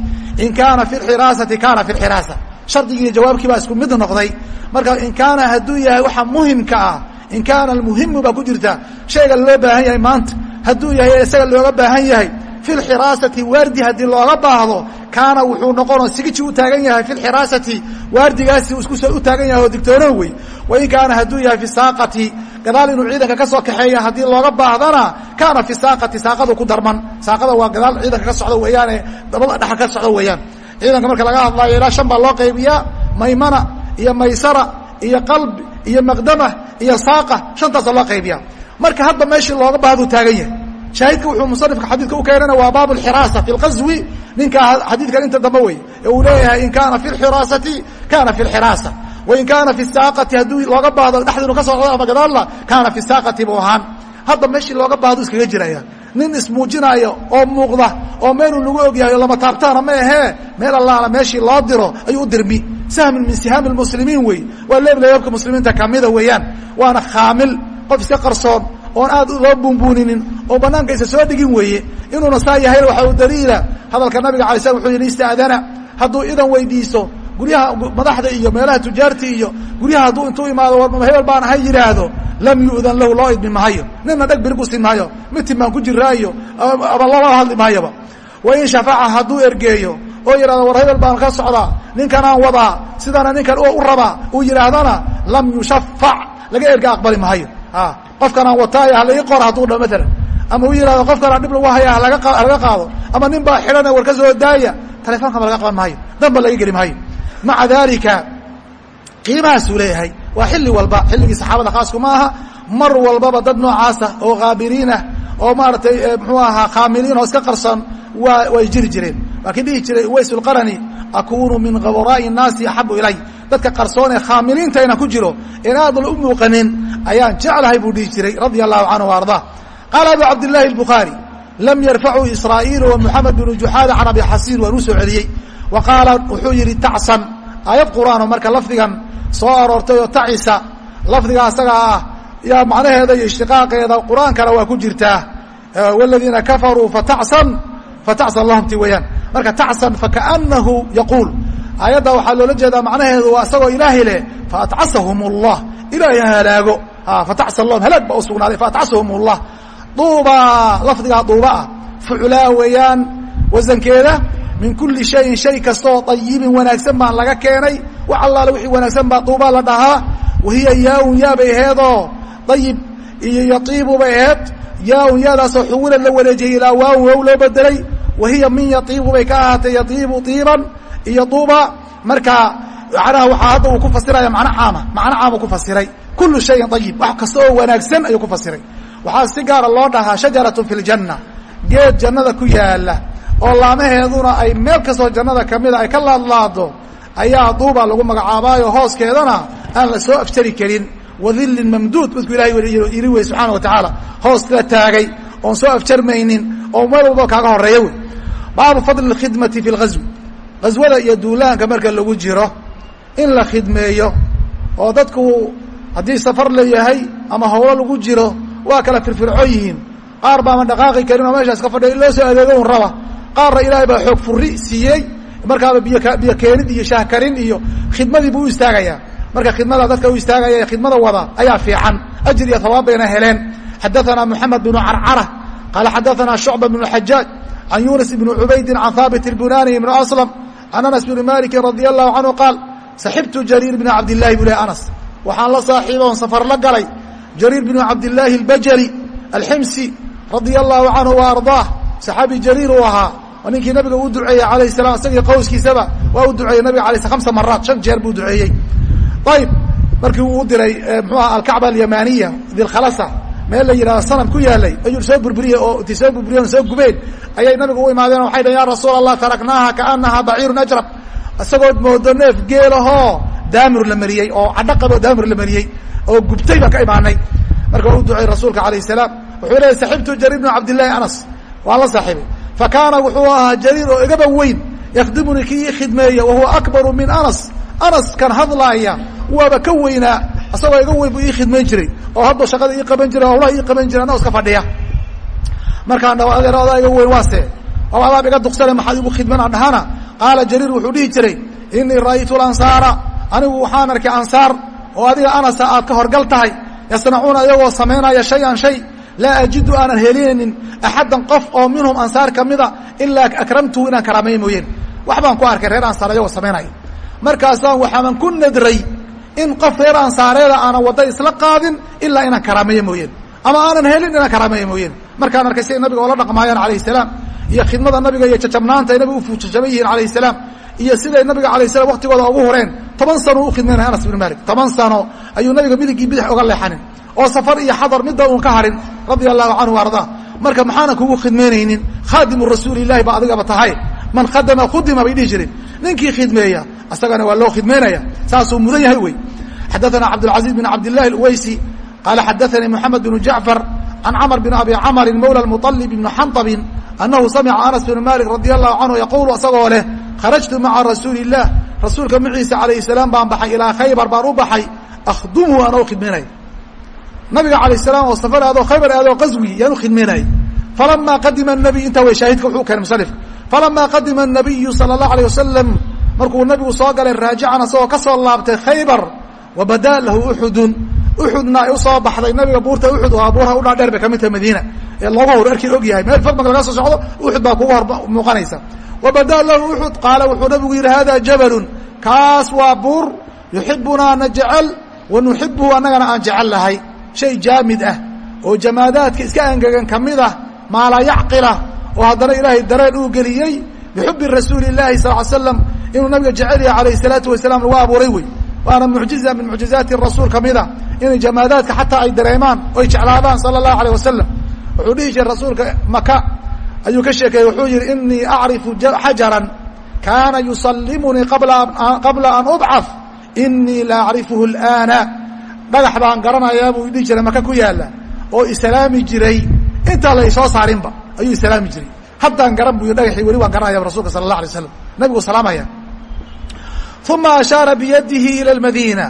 in kaana fi xiraasati kaana fi xiraasa. Shardigii jawaabkii baa isku mid noqday. Marka in kaana hadduu yahay waxa muhimka ah in kaana almuhimu baa ku jirta shayga loo baahan yahay maanta hadduu yahay isaga looga baahan yahay fi lxiraasati waardi haddii looga baahdo kaana wuxuu noqonoo sigiji u taagan yahay fi lxiraasati waardigaasi isku u taagan yahay oo digtoono wey. Wain kaana hadduu yahay fi saaqati gadaal inuu ciidanka ka soo kaxeeya haddii looga baahdana kaana fi saaqati saaqadu ku darman. Saaqada waa gadaal ciidanka ka socda weeyaane dabada dhexal ka socda weeyaan. Ciidanka marka laga hadlaayo ilaa shan baa loo qaybiyaa maymana iyo maysara iyo qalbi iyo maqdama iyo saaqa shantaasa loo qaybiya marka hadda meeshii looga bahduu taagan yahay shaahidka wuxuu musanifka xadiidka u keenana waa baab alxiraasa fi lqaswi ninkaa xadiidkan inta dambe wey ee uu leeyahay in kaana fi lxiraasati kana fi lxiraasa wain kaana fi saaqati hadduu looga baahdo dhexdiinu ka socdo ama gadaalna kaana fi saaqati buu ahaan. Hadda meeshii looga baahdo iskaga jiraya. Nin ismuujinaayo oo muuqda oo meeluu lagu ogyahay oo lama taabtaana ma ahee meel allaala meeshii loo diro ayuu u dirmi. Sahmin min sihaami lmuslimiin wey. Waa leebleebabka muslimiinta kamida weeyaan. Waana khaamil qof iska qarsoon oon aad loo buunbuuninin oo banaanka isa soo dhigin weeye inuuna saa yahayna waxa u daliila. Hadalka nabiga alay slam wuxuu yidhi istaadana hadduu idan weydiiso guryaha madaxda iyo meelaha tujaarta iyo guryaha hadduu intuu imaado hebel baan ahay yidhaahdo lam yu'dan lahu loo idmi maayo. Nina dheg birig usin maayo mitin baan ku jiraayo ama lala hadli maayoba wain shafaca hadduu ergeeyo oo yidhahdo war hebel baan ka socdaa ninkanaan wadaa sidaana ninkan u rabaa uu yidhaahdana lam yushafac laga erga aqbali maayo qofkanaan wataayo hala ii qora hadduu dha maalan ama uu yihahdo qofkanaan dhib lagu haya halaga qaado. Ama nin baa xidhana war ka soo daaya telefonkaba laga qaban maayo danba laga geli maayo maca dalika qiimahaasuu leeyahay. Waa xilli walba xilligii saxaabada khaaska ma aha mar walbaba dad noocaasa oo kaabiriinah oo maaratay eh, mxuu ahaa kaamiliin oo iska qarsan way jiri jireen. Waa dhihi jiray uways اlqarani akuunu min kaburaa'i naasi axabu ilay. Dadka qarsoon ee khaamiliinta ku jiro in u muuqanin ayaan jeclahay buu dhihi jiray radia allahu canhu arda qaala abu cabdillaahi اlbukhaari lam yarfacu israa'iil wamuxamed binu juxaada can abi xasiin waan u soo celiyey. Wa qaala wuxuu yidhi tacsan. Aayad qur'aano marka lafdigan soo aroortay oo tacisa lafdiga asagaa ah yaa macnaheeda iyo ishtiqaaqeeda qur'aankana waa ku jirtaa wladiina kafaruu fatacsan fatacsan lahum ti weeyaan marka tacsan fakaanahu yaquul aayadda waxaa loola jeedaa macnaheedu waa isagoo ilaahay leh faatcasahum اllah ilaahay ha halaago fatacsan lahum halaag baa u sugnaaday faatcasahum اllah duuba lafdigaa duuba ah fuclaa weeyaan wasankeeda min kuli shayin shay kastaoo ayibin wanaagsan baan laga keenay wax allaale wixii wanaagsan baa duubaa la dhahaa wahiya yaaun yaabay aheedoo ayib iyo yaiibu bay aheed yaaun yaadaasoo xuwilad la wareejiyey ilaa waawun wow loo bedelay wahiya min yaiibu bay ka ahaatay yaiibu iiban iyo duuba marka macnaha waxaa hadda uu ku fasiraya macno caama macno caama ku fasiray kulu shayin ayib wax kasta oo wanaagsan ayuu ku fasiray waxaa si gaara loo dhahaa shajaratun fi ljanna geed jannada ku yaalla oo laamaheeduna ay meel kastoo jannada kamida ay ka laadlaado ayaa duuba lagu magacaabaayo hooskeedana aan la soo afjari karin wadillin mamduud midku ilahay yiri wey subxaana wa tacaala hoos la taagay oon soo afjarmaynin oo meel walba kaaga horreeya wey baabu fadli اkhidmati fi اlghazwi ghaswada iyo duulaanka marka lagu jiro in la khidmeeyo oo dadku haddii safar la yahay ama howlo lagu jiro waa kala firfircoon yihiin. Qaar baama dhaqaaqi karin oo meeshaas ka fadhiya in loo soo adeego un raba. Qaarna ilaahay baa xoog furi siiyey markaaba biyo biyo keenid iyo shaahkarin iyo khidmadii buu marka khidmada dadka u istaagaya khidmada wada ayaa fiican. Ajr iyo hawaab bayna heleen. Xadaanaa moxamed bnu carcara qaala xadaanaa shucba bnu xajaaj can yunis ibni cubaydi can haabit اbunani ibni aslam can anas bni malikin radi alahu canhu qaal saxibtu jariir bna cabdilahi bule anas waxaan la saaxiiba safar la galay. Jariir bnu cabdilaahi اlbajali alximsi radia allahu canhu wa ardaah saxaabi jariir uu ahaa waa ninkii nabiga uu duceeyey alayh salam isagii qowskiisaba waa u duceeyey nabiga alay s amsa maraad shan jeer buu duceeyey ayib markii uu diray mxuu aha alkacba alyamaniya dilkhalasa meel la yidhahdo sanam ku yaalay ayuu soo burburiyey oo intay soo burburiyeen soo gubeen. Ayay nabiga u imaadeen waxay dhaheen ya rasuul allah taraknaaha kaanaha baciirun ajrab. Isagoo moodo neef geelahoo daamir la mariyey oo cadho daamir la mariyey oo gubtay baan ka imaanay. Marka u duceeyey rasuulka alayh salaam wuxuu leeyay saxibtu jariir bnu cabdillahi anas. Waan la saaxiibay. Fa kaana wuxuu ahaa jariir oo igaba weyn yakdimunii kii ii khidmeeya wahuwa akbaru min anas anas kan hadlaaya waaba ka weynaa isagoo iga weyn buu ii khidmayn jiray oo hadda shaqada ii qaban jiray hawlaha ii qaban jiray anao iska fadhiya. Markaan dhaho adeer odaa iga weyn waase. Oo adaab iga duqsane maxaad igu khidmana dhahana qaala jariir wuxuu dhihi jiray inii ra'aytu lansaara anigu waxaan arkay ansaar oo adiga anasa aad ka horgal tahay. Yasnacuuna iyagoo samaynaya shay-an shay. Laa ajidu aanan helinaynin axaddan qof oo minhum ansaar kamida ilaa akramtuhu inaan karaameeyo mooyeen. Wax baan markaasaan waxaaban ku nadray in qof reer ansaareeda aanan wadda isla qaadin ilaa inaan karaameeyo mooyeen. Ama aanan helin inaan karaameeyo mooyeen. Markaan arkay siay nabiga oola dhaqmaayaan alayh salaam iyo khidmada nabiga iyo jajabnaanta ay nabiga ufujajaban yihiin alayh salaam iyo siday nabiga alay slam waktigooda ugu horeen toban sano u khidmaynaya anas bn malik toban sano ayuu nabiga midigii bidix oga leexanin oo safar iyo xadar midda uun ka harin radia allahu canhu ardaa. Marka maxaana kugu khidmaynaynin khaadimu rasuulilahi ba adigaba tahay. Man khadama khudima bay dhihi jireen. Ninkii khidmeeya isagana waa loo khidmaynaya saasuu mudan yahay wey xadaثana cabdاlcaزiz bn cabdillahi اlweysi qaala xadaثanii moxamed bn jacfar can camr bn abi camrin mawla muطalib bn xanطabin anahu samica anas bn malik radi allahu canhu yaquulu isagoo leh kharajtu maca rasuuli الlah rasuulka maciisa alayh salaam baan baxay ilaa khaybar baan u baxay akhdumhu anoo khidmaynaya nabiga alayh salaam oo safar aadoo khaybar aadoo qaswi yaan u khidmaynayay falama qadima nabiy intaa way shaahidka wuxuu keenay musanifka falama qadima الnabiyu salى الlahu alيه wasalam markuu nabigu soo galay raajican asagoo ka soo laabtay khaybar wabada lahu uxudun uxudna ay u soo baxday nabiga buurta uxud waa buurha u dhaadheer bay ka mid tahay madiina. Ee looga hor arki og meel fog marka soo socdo uxud baa kuga hor muuqanaysa. Wabada lahu uxud qaala wuxuu nabigu yidhi hada jabalun. Kaas waa buur yuxibunaa na jecel wa nuxibuhu annagana aan jecel lahay. Shay jaamid ah oo jamaadaadka iska angegan ka mid ah maalaa yacqilah oo haddana ilaahay dareen uu geliyey bixubi rasuuli اlahi sal l slam inuu nabiga jecel yahay alayh salaatu wasalaam lagu abuuray wey waana mucjiza min mucjizaati rasuul kamida ah inay jamaadaadka xataa ay dareemaan oy jeclaadaan sala allahu alayh wasalam wuxuu dhihi jiray rasuulka maka ayuu ka sheekeeyey wuxuu yihi inii acrifu xajaran kaana yusallimunii qabla an ubcaf inii la acrifuhu اlaana dhagax baan garanayaa buu dhihi jiray maka ku yaalla oo islaami jiray. Intaa laysoo saarinba ayuu islaami jiray. Haddaan garan buy dhagaxii weli waan garanaya rasuulka sala allah alay slam nabigu salaamaya uma ashaara biyadihi ila almadiina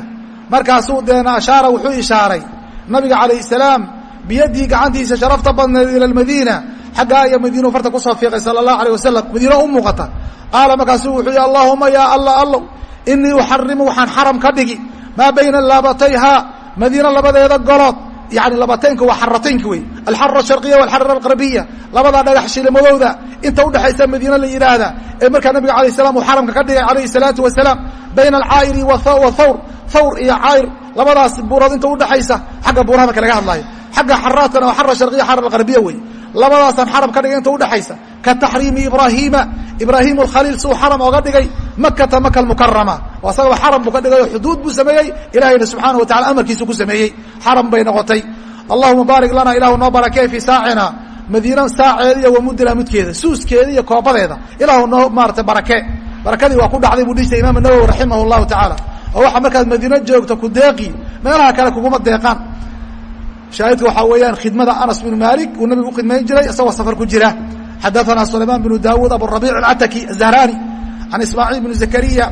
markaasuu deena ashaara wuxuu ishaaray nabiga calayh salaam biyadihi gacantiisa sharafta badneed ila almadiina xaggaa iyo madiinu farta ku soo fiiqay sala allahu alayh wasalam madiino u muuqata qaala markaasu wuxuu yihi allaahuma yaa alla allow inii uxarimu waxaan xaram ka dhigi maa bayna laabatayhaa madiina labadeeda golood yani labataynka waa xarataynka wey alxara sharqiya walxara alqarbiya labadaa dhagax shilimadowda inta udhexaysa madiina la yidhaahda ee markaa nabiga alayh salam uu xaramka ka dhigay alayhi salaatu wasalaam bayna alcaayiri wa thawr iyo caayir. Labadaas buurood inta udhexaysa xagga buuraha marka laga hadlayo xagga xaraadkana waa xara sharqiya xara alqarbiya wey labadaasaan xaram ka dhigay inta udhexaysa ka taxriimi ibraahiima ibraahim alkhaliil si uu xaram ooga dhigay makata maka almukarama oo asagaba xaram buu ka dhigay oo xuduud buu sameeyey. Ilahayna subxaana wa tacala amarkiisu ku sameeyey. Xaram bay noqotay. Allahuma baarik lana ilahu noo barakee fii saacina. Madiina saaceeda iyo wamudina mudkeeda suuskeeda iyo koobadeeda. Ilahu noo maarata barake barakadii waa ku dhacday buu dhihi jiray imaam nawowi raximah llahu tacaala. Oo waxa markaad madiino joogto ku deeqi meelaha kale kuguma deeqaan shaahidka waxaa weeyaan khidmada anas binu maalik uu nabigu u khidmayn jiray isagoo safar ku jira xadaثana sulaymaan bnu daawuud aburabiic alcataki azahraani can ismaaciil bni zakariya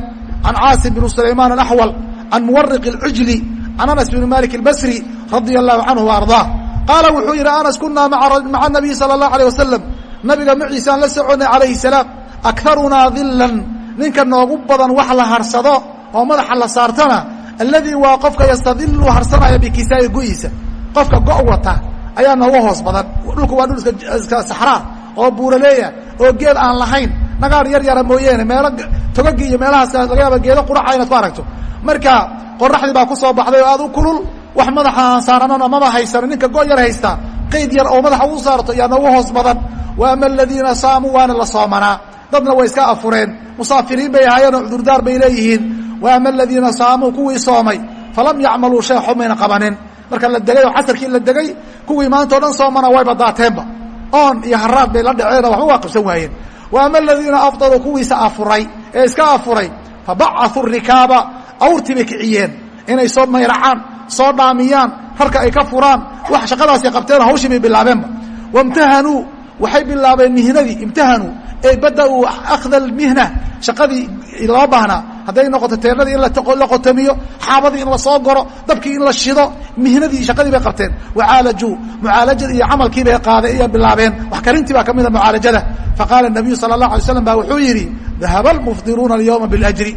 can caasim bn sulaymaan alaxwal can muwariq اlcujli can anas bni malik اlbasri radia allahu canhu وarضaah qaala wuxuu yidhi anas kunaa maca nabiyi salى اllahu alيه wasalam nabiga maciisaan la soconay calayhi salaam akarunaa dilan ninka noogu badan wax la harsado oo madaxa la saartana alladii waa qofka yastadilu harsanaya bikisaa'i go-iisa qofka go' wata ayaa nooga hoos badan. Dhulku waa dhul iska saxraa oo buuraleeya oo geed aan lahayn. Nagaar yar yara mooyeene meelo togagi iyo meelahaas laga yaaba geedo quraca inaad ku aragto. Marka qoraxdii baa ku soo baxday oo aad u kulul wax madaxa aan saaranana maba haysano ninka go' yar haysta qayd yar oo madaxa u saarto ayaa nooga hoos badan. Wa aladiina saamuu waana la soomanaa. Dadna way iska afureen musaafiriin bay ahaayeen oo cudurdaar bay leeyihiin. Wa ama aladiina saamuu kuwii soomay falam yacmaluu shay xumayna qabanin marka la degay oo casarkii la degay kuwii maanta o dhan soomana wayba daateenba oon iyo haraad bay la dhaceen waxba waa qabsan waayeen. Wa ama aladiina afdaruu kuwiisa afuray ee iska afuray fabacathu rikaaba awrtii bay kiciyeen. Inay soo mayracaan soo dhaamiyaan rarka ay ka furaan wax shaqadaasay qabteen hawshii bay bilaabeenba wamtahanuu waxay bilaabeen mihnadii imtahanuu ee bada-uu akhda almihna shaqadii loo baahnaa hadday noqoto teernadii in la qotamiyo xaabadii in la soo goro dabkii in la shido mihnadii shaqadii bay qabteen. Wacaalajuu mucaalajada iyo camalkii bay qaadeen iyo bilaabeen. Wax baa ka mida mucaalajada. Faqaala nabiyu sala اlahu alay slam ba wuxuu yidhi dahaba almufdiruuna alyawma biاljri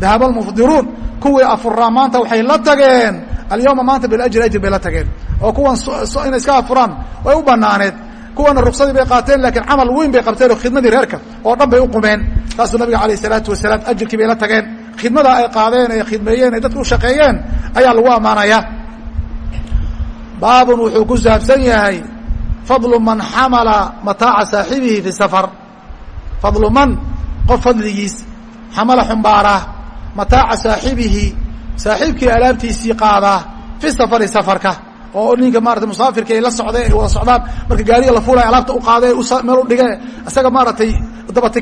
dahaba almufdiruun kuwii afuraa maanta waxay la tageen. Alyawma maanta biljri ajri bay la tageen. Oo kuwan inay iska afuraan way u banaaneed kuwana ruksadii bay qaateen laakiin camal weyn bay qabteen oo khidmadii reerka oo dhan bay u qumeen. Saasuu nabiga alayh isalaatu wasalaam ajirkii bay la tageen. Khidmadaa ay qaadeen ay khidmeeyeen ay dadka u shaqeeyeen ayaa lagu ammaanaya baabun wuxuu ku saabsan yahay fadlu man xamala mataaca saaxibihi fi safar. Fadlu man qof fadligiis xamala xumbaaraa mataaca saaxibihi saaxiibkii alaabtiisii qaadaa fi safari safarka oo ninka maarata musaafirka ay la socda ay wada socdaan marka gaariga la fuulaya alaabta u qaada meel u dhige isaga maaratay dabati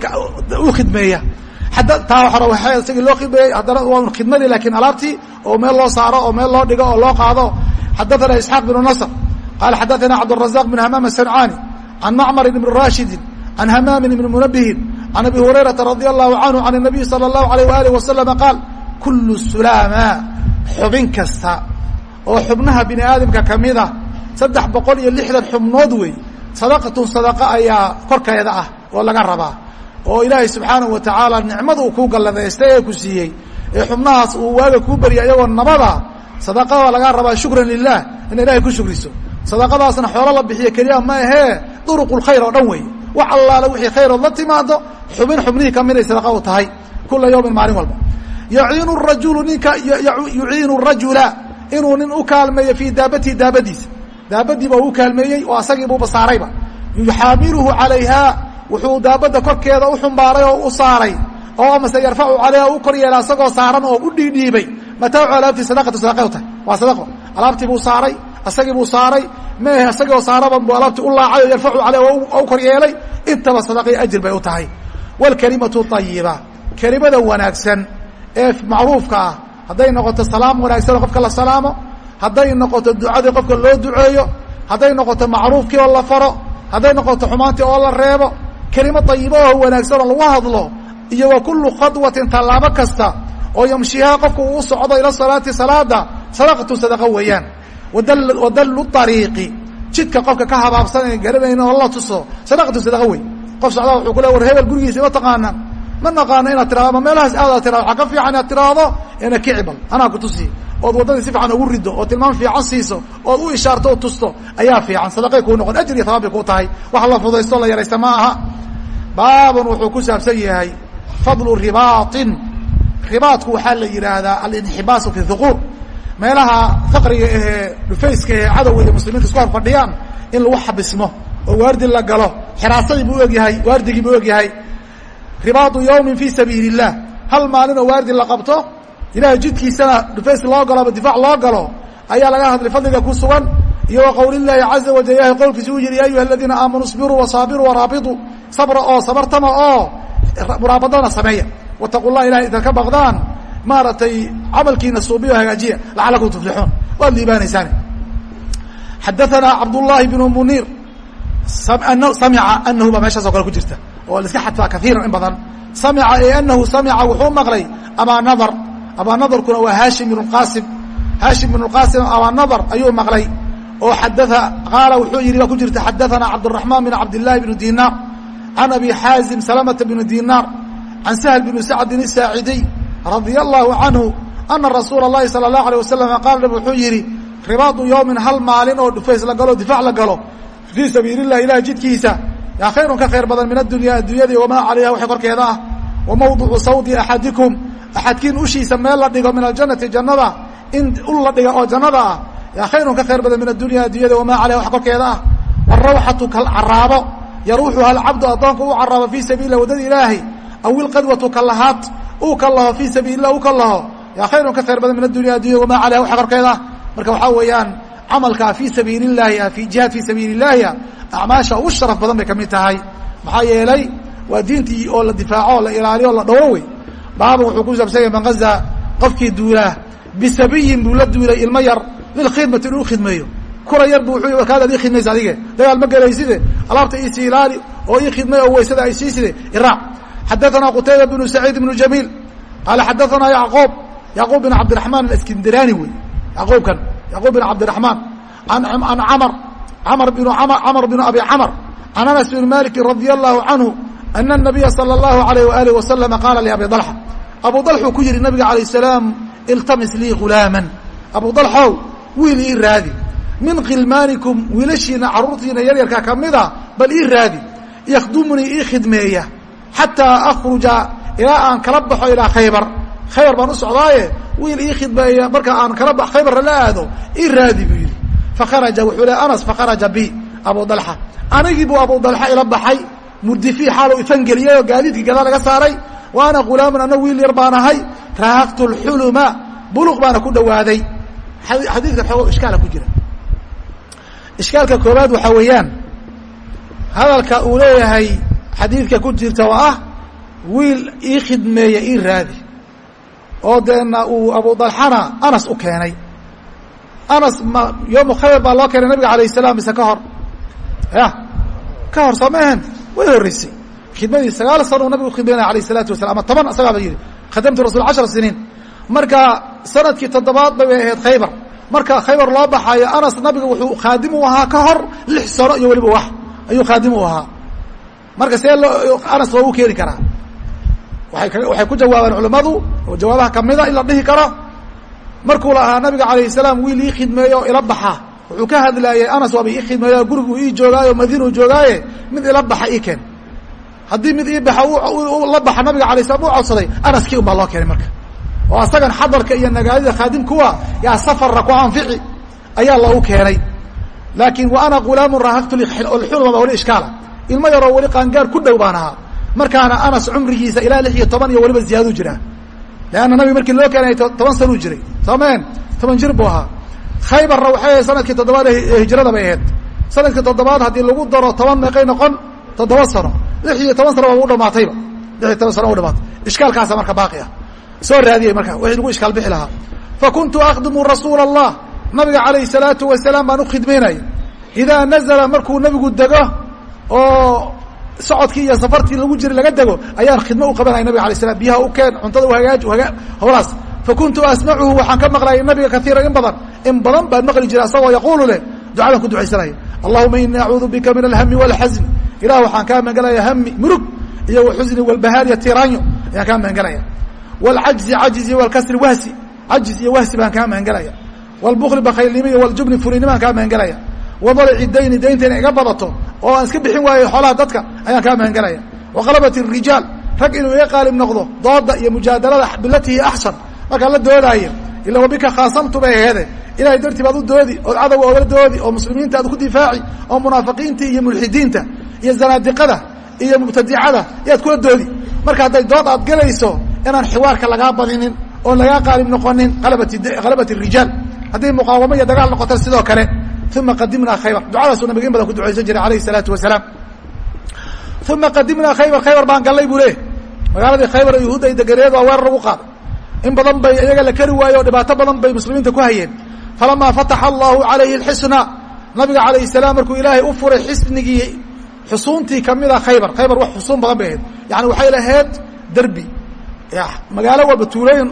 u khidmeeya taa hore waa isagii loo khidmeeyey haddana waa khidmadii lakin alaabtii oo meel loo saaro oo meel loo dhigo oo loo qaado xadaثana isxaaq بن نصr qala xadaثana cabdالرaزاq بن hmam السنcاni عan mcmr بn rashidi عan hmami بn mنبهin عan abi هurayرaةa رadي الlahu عanهu عan النabiي slى الlahu عalيه وalih وasلم qaal kul sulama xubin kasta oo xubnaha bini aadamka kamida saddex boqol iyo lixdan xubnood wey sadaqatun sadaqa ayaa korkeeda ah oo laga rabaa oo ilaahay subxaanahu watacaala nicmada uu kuu galladaystay ee ku siiyey ee xubnahaas uu waaga kuu beriya iyagoo nabada sadaqada lagaa rabaa shukran lilah ina ilahay ku shukriso. Sadaqadaasna xoolo la bixiyo keliya ma ahee duruqulkhayr oo dhan wey wax allaale wixii khayrood la timaado xubin xubnihii kamiday sadaqa u tahay kula yawmin maalin walba. Yaciinu rajulu ninka yuciinu rajula inuu nin u kaalmeeyo fii daabatihi daabadiisa. Daabadiiba u kaalmeeyey oo asagiibuuba saarayba. Yuxaamiluhu calayha wuxuu daabadda korkeeda u xumbaaray oo u saaray. Oo mase yarfacu calayha u kor yeela asagoo saaran oo u dhiidhiibay. Mataacu alaabtii sadaqatu sadaqay u tahay. Waa sadaqo. Alaabtii buu saaray asagii buu saaray. Meehe asagoo saaraban buu alaabtii u laacay oo yarfacu calayha oo u kor yeelay. Intaba sadaqai ajir bay u tahay. Waalkalimatu ayiba kelimada wanaagsan ee macruufka ah hadday noqoto salaam wanaagsan oo qofka la salaamo. Hadday noqoto ducadii qofka loo duceeyo. Hadday noqoto macruufkii oo la faro. Hadday noqoto xumaantii oo la reebo. Kelimo ayibo oo wanaagsan oo lagu hadlo. Iyo wa kullu khadwatin tallaabo kasta oo yamshihaa qofku uu socdo ila salaati salaada. Sadaqatu sadaqa weeyaan. Wadallu ariiqi jidka qofka ka habaabsan ee garanayna oo la tuso. Sadaqatu sadaqa wey qof socdaa wuxuu ku le war hebel gurigiisa ma taqaanaan ma naqaano inaad tirado ama meelahaas aada tirado waxaa ka fiican inaad tiraahdo ina kicibal anaa ku tusi. Ood waddadii si fiican ugu rido oo tilmaam fiican siiso ood u ishaarto oo tusto ayaa fiican. Sadaqay kuu noqon. Ajir iyo habaab bay kuu tahay. Wax la fudaysto la yaraysta ma aha. Baabun wuxuu ku saabsan yahay fadlu ribaaطin ribaadku waxaa la yidhaahdaa alinxibaasu fi huquur meelaha faqriga ahee dhufayska ahee cadowga iyo muslimiinta isku hor fadhiyaan in lagu xabismo oo waardi la galo. Xiraasadii buu ogyahay waardigii buu ogyahay ribaadu yawmin fii sabiili اllaah hal maalinoo waardi la qabto ilahay jidkiisana dhufays loo galo ama difac loo galo ayaa laga hadlay fadliga ku sugan. Iyo wa qowlillaahi caza wajal ilahay qowlkiisa uu yihi ayuha aladiina aamanuu sbiruu wasaabiruu waraabiduu sabra oo sabartama oo muraabadana sameeya. Wataqu llah ilahay intaad ka baqdaan maaratay camalkiina suubiyo hagaajiya lacalakum tuflixuun. Waad liibaanaysaani xadaanaa cabdullaahi bnu muniir samca anahu baa meeshaas o kale ku jirta oo la iska xadfaa kaiiran in badan samica ee anahu samica wuxuu maqlay abaa nadar abaa nadarkuna waa haashim bn qaasim haashim bn qaasim abaa nadar ayuu maqlay oo xadaa qaala wuxuu yihi baa ku jirta xadaثana cabdالرaحman bn cabdالlahi bn dinaar can abi xaazim salamta bn dinaar can sahl bn sacdin الsaacidiy radia allahu canhu ana rasuula اlahi salى الlahu alيه wasalam qaala wuxuu yihi ribaadu yowmin hal maalin oo dhufays la galo difaac la galo fii sabiili اlah ilahi jidkiisa yaa khayrun ka khayr badan min adunya addunyadii wamaa calayha waxay korkeeda ah. Wa mawdicu sawdi axadikum. Axadkiin ushiisa meel la dhigo min aljanati jannada. In ul la dhiga oo jannada ah. Yaa khayrun ka khayr badan min addunya addunyada wamaa calayha wax korkeeda ah. Warawxatu kal caraabo. Yaruuxuha alcabdu addoonka u caraabo fii sabiililah waddada ilaahi aw ilqadwatu kalahaad uu ka fii sabiililah u ka yaa khayrun ka khayr badan min addunya addunyada wamaa calayha wax korkeeda ah. Marka waxaa weeyaan camalkaa fii sabiili illaahi ah, fii jihaad fii sabiili illaahi ah, acmaasha ugu sharaf badan bay ka mid tahay. Maxaa yeelay waa diintii oo la difaaco o la ilaaliyo o la dhawo wey baaban wuxuu ku saabsan yahay man gaza qofkii duulaa. Bisabiyin buu la duulay ilmo yar lilkhidmati inuu khidmeeyo. Kula yar buu wuxuu wakaadaad ii khidmaysa adige. Dagaal ma gelayside alaabta iisii ilaali oo ii khidmay oo waysada ay siiside iraac xaddaثanaa qutayba bnu saciid bnu jamiil. Qaala xaddaثanaa yacquub. Yacquub bin cabdiraxmaan alaskindiraani wey yacquubkan yacquub bin cabdiraحmaan an an camr cmr bn cmr bn abi cmr can anas bn maliki radi allahu canhu ana الnabiya salى اllahu alayh walih waslama qaala liabi dalxa abu dalxuu ku yihi nabiga alayه الsalaam iltamis lii gulaama abu dalxow wiil ii raadi min khilmaanikum wiilashiina caruurtiina yaryarka kamida bal ii raadi yakdumunii ii khidmeeya xataa akhruja ilaa aan kala baxo ilaa khaybar khaybar baan u socdaaye wiil ii khidmeeya marka aan kala ba khaybarra la aado ii raadi buu yihi fakharaja wuxuu le anas fakharaja bi abu dalxa. Anigii buu abu dalxa ila baxay murdifi xaaluu ifangeliyey oo gaadiidkii gadaa laga saaray. Wa ghulaamun ana wiil yar baan ahay raahaqtu lxuluma buluq baana ku dhawaaday. Xadiidkan xoogo ishkaala ku jira. Ishkaalka koobaad waxaa weeyaan hadalka uu leeyahay xadiidka ku jirta oo ah wiil ii khidmeeya ii raadi oo deena uu abu dalxana anas u keenay. Anas ma yoomu khaybar baa loo keenay nabiga alayh salaam mise ka hor? Ya ka hor soo maahan way horreysay. Khidmadii sagaal sano nabigu khidmaynaya alayh isalaatu wasalam ama toban asagaaba yidhi khadamtu rasul cashar siniin. Marka sannadkii toddobaad bay ahayd khaybar. Marka khaybar loo baxaayo anas nabiga wuxuu khaadim u ahaa ka hor lix sano iyo weliba wax. Ayuu khaadim u ahaa. Marka see loo anas loogu keeni karaa waxay ku jawaabeen culimmadu oo jawaabaha kamida in la dhihi karo. Markuu lahaa nabiga alayh salaam wiil ii khidmeeyo o ila baxa. Wuxuu ka hadlaayey anas waaba ii khidmeeya gurigu ii joogaayo madiinu joogaaye mid ila baxa ii keen. Haddii mid ii baxa la baxa nabiga alay slam u codsaday anaskii un loo keenay marka. Oo asagan xadarka iyo nagaadida khaadim kuwa yaa safarra ku anfici ayaa loogu keenay. Laakiin wa ana ghulaamun rahaqtu lxulma weli ishkaala. Ilmo yaroo weli qaangaar ku dhow baan ahaa markaana anas cumrigiisa ilaa lix iyo toban iyo weliba ziyaaduu jiraa leanna nabiga markii loo keenay toban sanuu jiray. Soomeen toban jir buu ahaa. Khaybarna waxay ahayd sannadkii toddobaad ee hijrada bay ahayd. Sanadkii toddobaad haddii lagu daro toban meeqay noqon toddoba sano. Lix iyo toban sano u dhamaatayba lix iyo toban sano u dhamaatay ishkaalkaasa marka baaqi ah. Soo raadiyey marka wixii lagu ishkaal bixi lahaa. Fakuntu akhdimu rasuula allah nabiga calayh salaatu wasalaam baan u khidmaynayay. Idaa nazala markuu nabigu dego oo socodkii iyo safartii lagu jira laga dego ayaan khidmo u qabanaya nabiga alay slam biyaha u keen cuntada uhagaaj haga howlaas fakuntu asmacuhu waxaan ka maqlayay nabiga kaiira in badan. In badan baan maqli jiray asagoo yaquulu leh ducadan ku ducaysanaya allahuma ini acuudu bika min alhami walxasni ilah waxaan kaa magangalaya hami murug iyo waxusni walbahaar iyo tiraanyo ayaan kaa magangalaya wlcajzi cajiz iyo wlkasri wahsi. Cajiz iyo wahsi baan kaa magangelaya wlbukli bakhaylnimo iyo wljubni fulinnimaan kaa magangelaya wadalci dayni daynta inay iga badato oo aan iska bixin waayo xoolaha dadka ayaan kaa magangelaya waqalabat rijaal rag inuu iga qaalib noqdo dooda iyo mujaadalada bilatihi axsan markaan la doodaayo ila wabika khaasamtu bay aheede ilahay dartii baad u doodi ood cadowga oola doodi oo muslimiinta aad ku difaaci oo munaafiqiinta iyo mulxidiinta iyo zanaadiqada iyo mubtadicada yaad kula doodi marka hadday dood aad gelayso inaan xiwaarka lagaa badinin oon lagaa qaalib noqonin alabat rijaal hadday muqaawamo iyo dagaal noqota sidoo kale uma qadimnaa khaybar ducadaasuu nabiga in badan ku ducaysan jiray alayh salaatu wasalaam uma qadimnaa khaybar khaybar baan gallay buu leeh magaaladii khaybar yuhuudda ay deganeed waa weerar lagu qaaday in badan bay iyaga la keri waaye oo dhibaato badan bay muslimiinta ku hayeen falamaa fataxa allahu calayhi alxisna nabiga calayh salaam markuu ilaahay u furay xisnigii xusuuntii kamida khaybar khaybar wax xusuun badan bay ahayd yani waxay lahayd derbi magaalo walba tuulooyin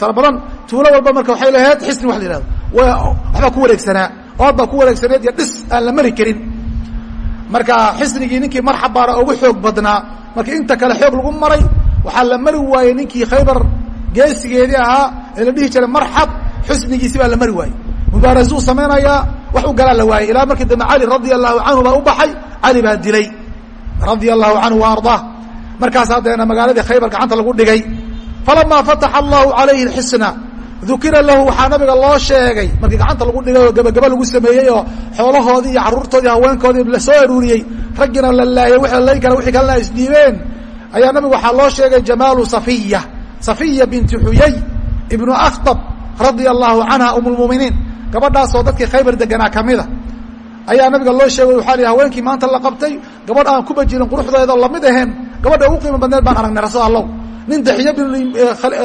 tala badan tuulo walba marka waxay lahayd xisni wax la yihahdo waxbaa ku wareegsanaa ood baa ku wareegsaneed iyo dhis aan la mari karin. Marka xisnigii ninkii marxab baana ugu xoog badnaa marka inta kale xoog lagu maray waxaa la mari waayey ninkii khaybar geesigeedii ahaa ee la dhihi jiray marxab xisnigiisi baa la mari waayey. Mubaarasuu samaynayaa wax u galaa la waayey ilaa markii dambe cali radia allahu canhu baa u baxay cali baa dilay. Radia allahu canhu wa ardaa markaas haddeena magaaladii khaybar gacanta lagu dhigay. Falamaa fataxa allahu calayhi alxisna dukira lahu waxaa nabiga loo sheegay markii gacanta lagu dhigay oo gebagaba lagu sameeyey oo xoolahoodii iyo carruurtoodii haweenkoodii la soo aruuriyey raggiina la laayay wixii la layn kara wixii kalena isdhiibeen ayaa nabigu waxaa loo sheegay jamaalu safiya safiya binti xuyay ibnu akhtab radia allahu canha um gabadhaasoo dadkii khaybar deganaa kamida ayaa nabiga loo sheegay waxaa li haweenkii maanta la qabtay gabadh aan kuba jirin quruxdeeda la mid aheen gabadha ugu qiimo badneed baan aragnay rasul allow nin daxiyo bin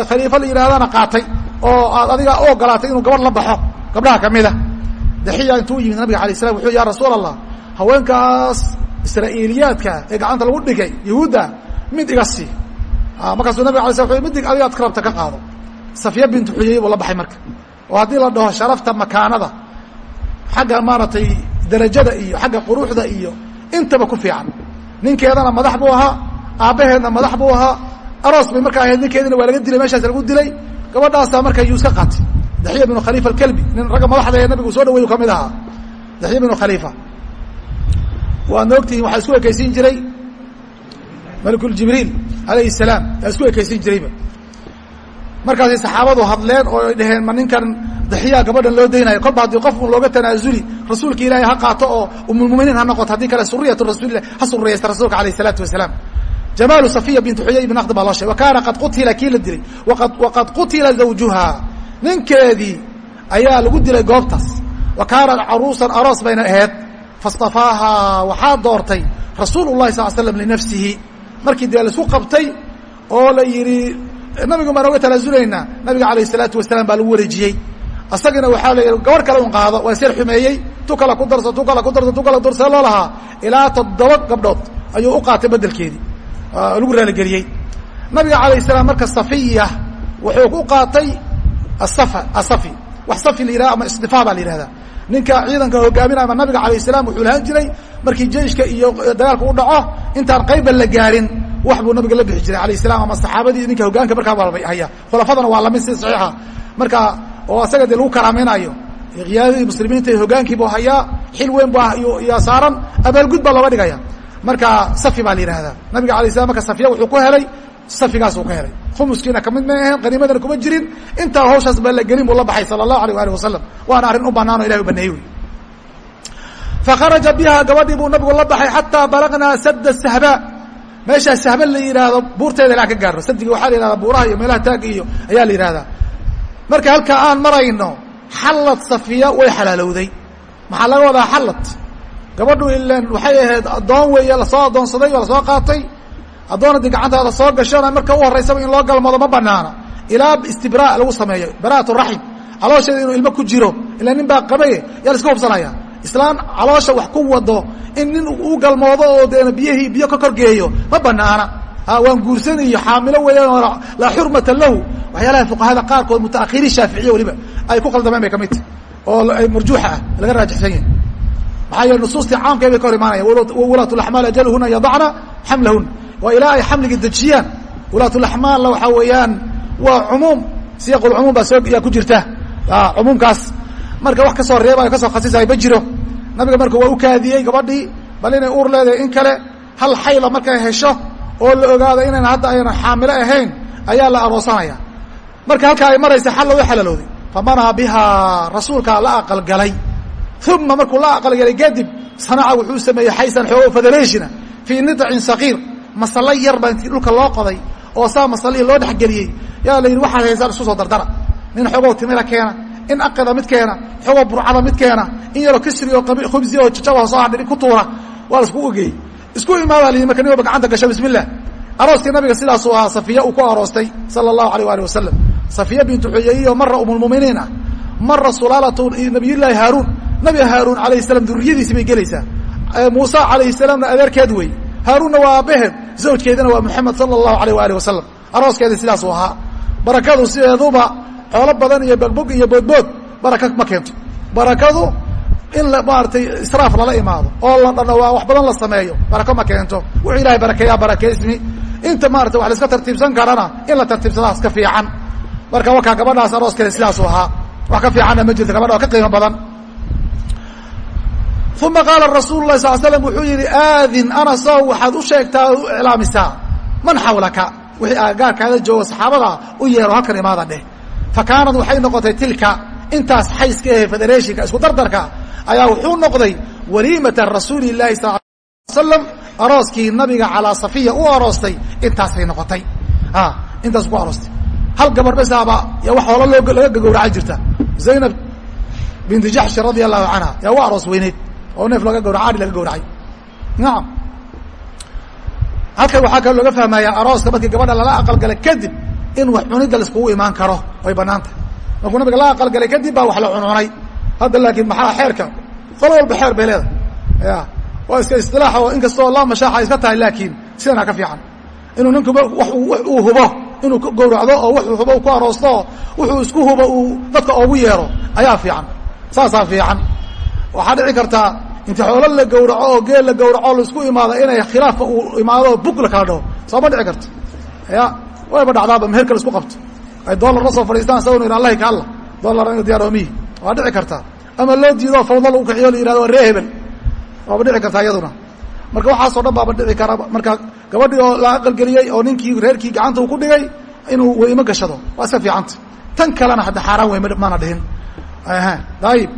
khaliifa la yidhahdana qaatay oo aad adiga u inuu gabadh la baxo gabdhaha kamida daxiya intuu yimid nabiga alay slam wuxuu ya rasuul allah haweenkaas israa'iiliyaadka ee gacanta lagu dhigay yahuudda mid iga sii. Markaasuu nabig ala sl midig adigaad ka rabta ka qaado. Safiya bintu xuyay buu la baxay marka. Oo haddii la dhaho sharafta makaanada xagga maaragtay darajada iyo xagga quruxda iyo intaba ku fiican. Ninkeedana madax buu ahaa aabbaheedna madax buu ahaa aroos bay markaa ahayd ninkeedina waa laga dilay meeshaas lagu dilay. Gabadhaasaa marka yuu iska qaatay. Daxiya binu khaliifa alkelbi nin ragga madaxda ee nabigu soo dhaweeyu ka mid ahaa. Daxiya binu khaliifa. Waadna ogtihiin waxaa isku ekaysiin jiray malkuljibriil alayhi salaam. Yaa isku ekaysiin jirayba. Markaasay saxaabadu hadleen oo ay dhaheen ma ninkan daxiyaa gabadhan loo daynayo? Kolba haddii qof un looga tanaasuli rasuulka ilaahay ha qaato oo umulmuminiin ha noqoto haddii kale suriyatu rasuulilah ha suriyaysta rasuulka alayh isalaatu wasalaam jamaalu safiya bintu xuyay ibn akhdib baa loo sheegay wa kaana qad qutila kii la dilay waqad qutila zawjuha. Ninkeedii ayaa lagu dilay goobtaas. Wa kaanat caruusan aroos bayna ahayd fastafaaha waxaa doortay rasuulu llahi sal slam linafsihi. Markii dee la isku qabtay oo la yidhi nabigu baan oga talaasulaynaa nabiga alayh salaatu wasalaam baa lagu wareejiyey. Asagina waxaa la yidhi gabarh kale un qaado waa seer xumeeyey tu kala ku darso tu kala ku darso tu kala dursee loo lahaa ilaa toddoba gabdhood ayuu u qaatay bedelkeedii lagu raaligeliyey. Nabiga alayh salaam marka safiya wuxuu u qaatay asafa asafi wax safi la yihahda ama isdifaa baa la yihahdaa ninka ciidanka hogaaminaya ama nabiga alayh salaam wuxuu lahaan jiray markii jeiska iyo dagaalka u dhaco intaan qayba la gaarin wax buu nabiga la bixi jiray alayh salam ama saxaabadii ninka hogaanka markaa haya. Khulafadana waa la mid si saxiixa. Marka oo asaga dee lagu karaamaynayo kiyaadadii muslimiinta iyo hogaankiibuu hayaa xil weyn bu yaa saaran abaalgud baa looga dhigaya marka safi baa la yihahdaa nabiga alay slam marka safiya wuxuu ku helay safigaasuu ka helay. Khumuskiina ka mid may ahayn qaniimadana kuma jirin. Intaa hawshaas ba la gelin buu la baxay sala allahu alayh ali wasalam waana arrin u banaan o ilahi u baneeyey wy fakharaja biha gabadhii buu nabigu la baxay xataa balagnaa sada sahba. Meeshaa sahba la yidhaahdo buurteeda ilaa ka gaarno sadigi waxaa la yihahdaa buuraha iyo meelaha taaga iyo ayaa la yihahdaa marka halkaa aan marayno xallad safiya way xalaalowday. Maxaa laga wadaa xallad gabadhu ilan waxay ahayd addoon weeye la soo addoonsaday oo la soo qaatay. Addoon haddii gacantaada soo gashona marka u horaysaba in loo galmoodo ma banaana ilaa istibraa lagu sameeyo baraat raxim. Caloosheeda inuu ilmo ku jiro ilaa nin baa qabaye yaa la iska hubsanaya islaan caloosha wax ku wado in nin u galmoodo oo deena biyihii biyo ka korgeeyo ma banaana waan guursan iyo xaamilo weeyaan laa xurmata lahu. Waxyaalaha fuqahada qaarkood mutaahiriin shaaficiya weliba ay ku qaldameen bay ka mid tahy oo marjuuxa ah laga raajixsan yahay maxaa yeele nusuustii caamkay bay ka hor imaanaya. Wulaat laxmaal ajaluhuna yadacna xamlahuna waa ilaa ay xamliga dejiyaan wulaatulaxmaalna waxaa weeyaan waa cumuum. Siyaqulcumuum baa soo yaa ku jirta. Cumuumkaas. Marka wax ka soo reebayo ka soo khasisayo ma jiro. Nabiga marka waa u kaadiyey gabadhii bal inay uur leedahay in kale hal xayla markay hesho oo la ogaado inaan hadda ayna xaamilo ahayn ayaa la aroosanaya marka halkaa ay maraysa xalla way xalalooday. Famanaa bihaa rasuulkaa la aqalgalay uma markuu la aqalgalay kadib sanaca wuxuu sameeyey xaysan xoogo federationa fii nidacin sakiir masalo yar baa intii dhulka loo qoday oo saa masalihii loo dhexgeliyey yaa la yidhi waxaad haysaan isku soo dardara. Nin xogoo timira keena in aqida mid keena xogoo burcada mid keena in yaroo kisri oo khubsi oo jajaba soo hadhi ku tuura waa la isku ogeeyey. Isku imaadaa la yidhi marka nin walba gacanta gasho bismi illah arooskii nabiga sidaasuu ahaa safiya uu ku aroostay sala allahu alayh ali wasalam safiya bintu xuyeyiyo mara umulmuminiin ah mara sulaalatu nabiyullaahi haaruun nabi haaruun alayh salam duriyadiisi bay gelaysaa. Muuse alayhi salaamna adeerkeed wey haaruunna waa aabbaheed zawjkeedina waa moxamed sala allahu alayh waali wasalam arooskeedi sidaasuu ahaa. Barakadu sideeduba xoolo badan iyo bogbog iyo boodbood baraka ma keento. Barakadu in maaratay israaf lala imaado oo la wax badan la sameeyo barako ma keento. Wuxuu ilahay barakeeyaa barakeysmi inta maarata wax la iska tartiibsan karana in la tartiibsadaas ka fiican. Marka wakaa gabadhaas arooskeeda sidaasuu ahaa. Wax ka fiicanna ma jirto gabadha oo ka qiimo badan uma qaala rasuulu lahi sal slam wuxuu yihi aadin anasow waxaad u sheegtaa u iclaamisaa man xawlaka wixii aagaarkaada jooga saxaabada u yeero halkan imaada dheh. Fa kaanad waxay noqotay tilka intaas xayska ahe federeeshinka isku dardarka ayaa wuxuu noqday waliimata rasuuli lahi sal slam arooskii nabiga calaa safiya u aroostay intaasay noqotay. Intaas ku aroostay. Hal gabar besaaba yaa wax hoola laga gagowracan jirta. Zaynab binti jaxshi radia allahu canha yaa u aroos weyneyd oo neef laga gawraca ari laga gawracay nacam halkan waxaa kaloo looga fahmaya arooska markii gabadha lala aqalgalay kadib in wax cunidda laiskugu imaan karo way banaan markuu nabiga la aqalgalay kadib baa wax la cununay. Hadda laakiin maxaa xeerka? Qolo walba xeer bay leedahay. Ya waa iska istilaax oo in kastoo laa mashaaxa iska tahay laakiin sidanaa ka fiican. Inuu ninku uu hubo inuu gawracdo oo wuxuu hubo ku aroosto oo wuxuu isku hubo uu dadka oogu yeero ayaa fiican. Saasaa fiican. Waxaa dhici kartaa inti xoolo la gawraco oo geel la gawraco la isku imaado inay khilaafka uu imaado bug la kala dhaho. Sooma dhici karto. Ya wayba dhacdaaba meherka la isku qabto. Ay dollar la soo fadhiistaan sa yidh allahi ka alla dollar ina diyaaroomihi waa dhici kartaa ama loo diido fawdo lagu kaxiyo la yihahdo waa ree hebel. Waaba dhici kartaa iyaduna. Marka waxaasoo dhan baaba dhici kara marka gabadhii oo la aqalgeliyey oo ninkii reerkii gacanta uu ku dhigay inuu weymo gashado. Waa iska fiicanta tan kalena hadda xaaraan wey maana dhihin. Ayib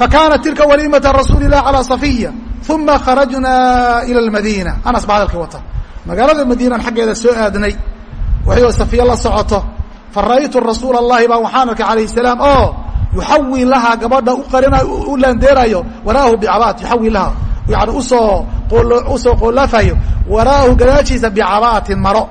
fakaanat tilka waliimata rasuuli lah calaa safiya uma kharajnaa ila lmadiina anas baa hadalkii wata magaalada madiinaan xaggeeda soo aadnay waxayoo safiya la socoto fa ra'aytu rasuula allahi baa waxaan arkay calayh salaam oo yuxawii lahaa gabadha uqarina u laandeerayo waraahu bicabaat yuxawii lahaa yani u soo o u soo qoolaafayo waraahu gadaashiisa bicabaatin maro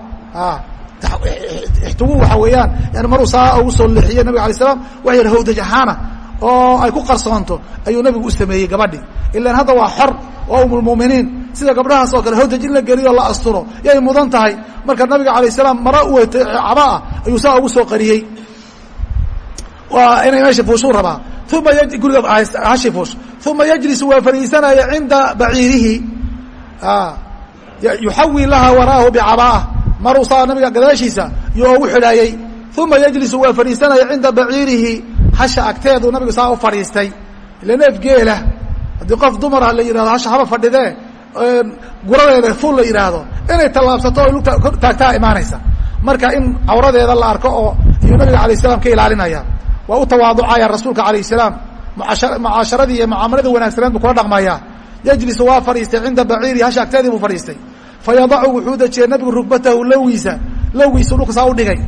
ixtigu waxa weeyaan yani maruu saa ugu soo leexiye nabiga alay slam waxa yidhi hawdaj ahaana oo ay ku qarsoonto ayuu nabigu u sameeyey gabadhi. Ilan hadda waa xor waa umulmuminiin sida gabdhahaas oo kale hawdaj in la geliyo la asturo. Yay mudan tahay. Marka nabiga alayh salaam mara u weytay cabaa ayuu saa ugu soo qariyey. Waa inay meesha fuushuu rabaa. Uma guriga hashi fuush uma yajlisu waa fariisanaya cinda baciirihi. Yuxawi laha waraahu bicabaa. Maruu saa nabiga gadaashiisa yuu ugu xidhaayey uma yajlisu waa fadhiisanaya cinda baciirihi hasha agteedu nabigu saa u fadhiistay. Ila neef geela haddii qof dumara la yihahdo hasha haba fadhidee guradeeda ful la yidhaahdo inay tallaabsato o lugta taagtaa imaanaysa. Marka in cawradeeda la arko oo iyuu nabiga alayh salaam ka ilaalinaya waa u tawaaducaya rasuulka alayh salaam. Mucaasharadii iyo mucaamaladii wanaagsaneed buu kula dhaqmaya. Yajlisu waa fadhiistay cinda baciirihi hasha agteedii buu fadhiistay. Fayadacu wuxuu dejiyey nabigu rugbatahu lowgiisa lowgiisu dhulka saa u dhigay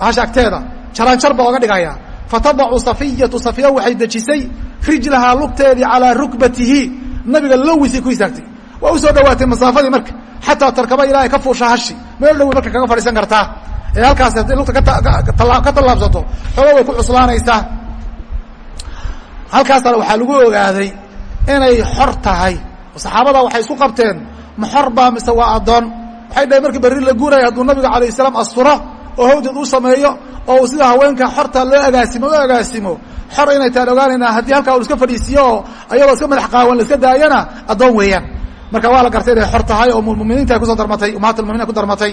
hasha agteeda. Jaranjar baa oga dhigaya fatadacu safiyatu safiya waxay dejisay rijlahaa lugteedii calaa rukbatihi. Nabiga lowgiisay ku istaagtay. Waa u soo dhawaatay masaafadii marka xataa tarkaba ilaa ay ka fuusha hashi. Meel dhowi marka kaga fadhiisan kartaa. Ee halkaas hadday lugta ka tallaabsato xooga way ku cuslaanaysaa. Halkaasna waxaa lagu ogaaday inay xor tahay. Saxaabada waxay isku qabteen ma baa mise waa addoon? Waxay dhahay markii berri la guuraya hadduu nabiga alayh salaam asturo oo hawdad u sameeyo oo sida haweenka xorta loo agaasimo u agaasimo. Xor inay taan ogaanaynaa haddii halkaa u iska fadhiisiyo oo ayadoo iska madax qaawan la iska daayana addoon weeyaan. Marka waa la gartay inay xor tahay oo muminiinta ku soo darmatay ummahat lmuminin ku darmatay.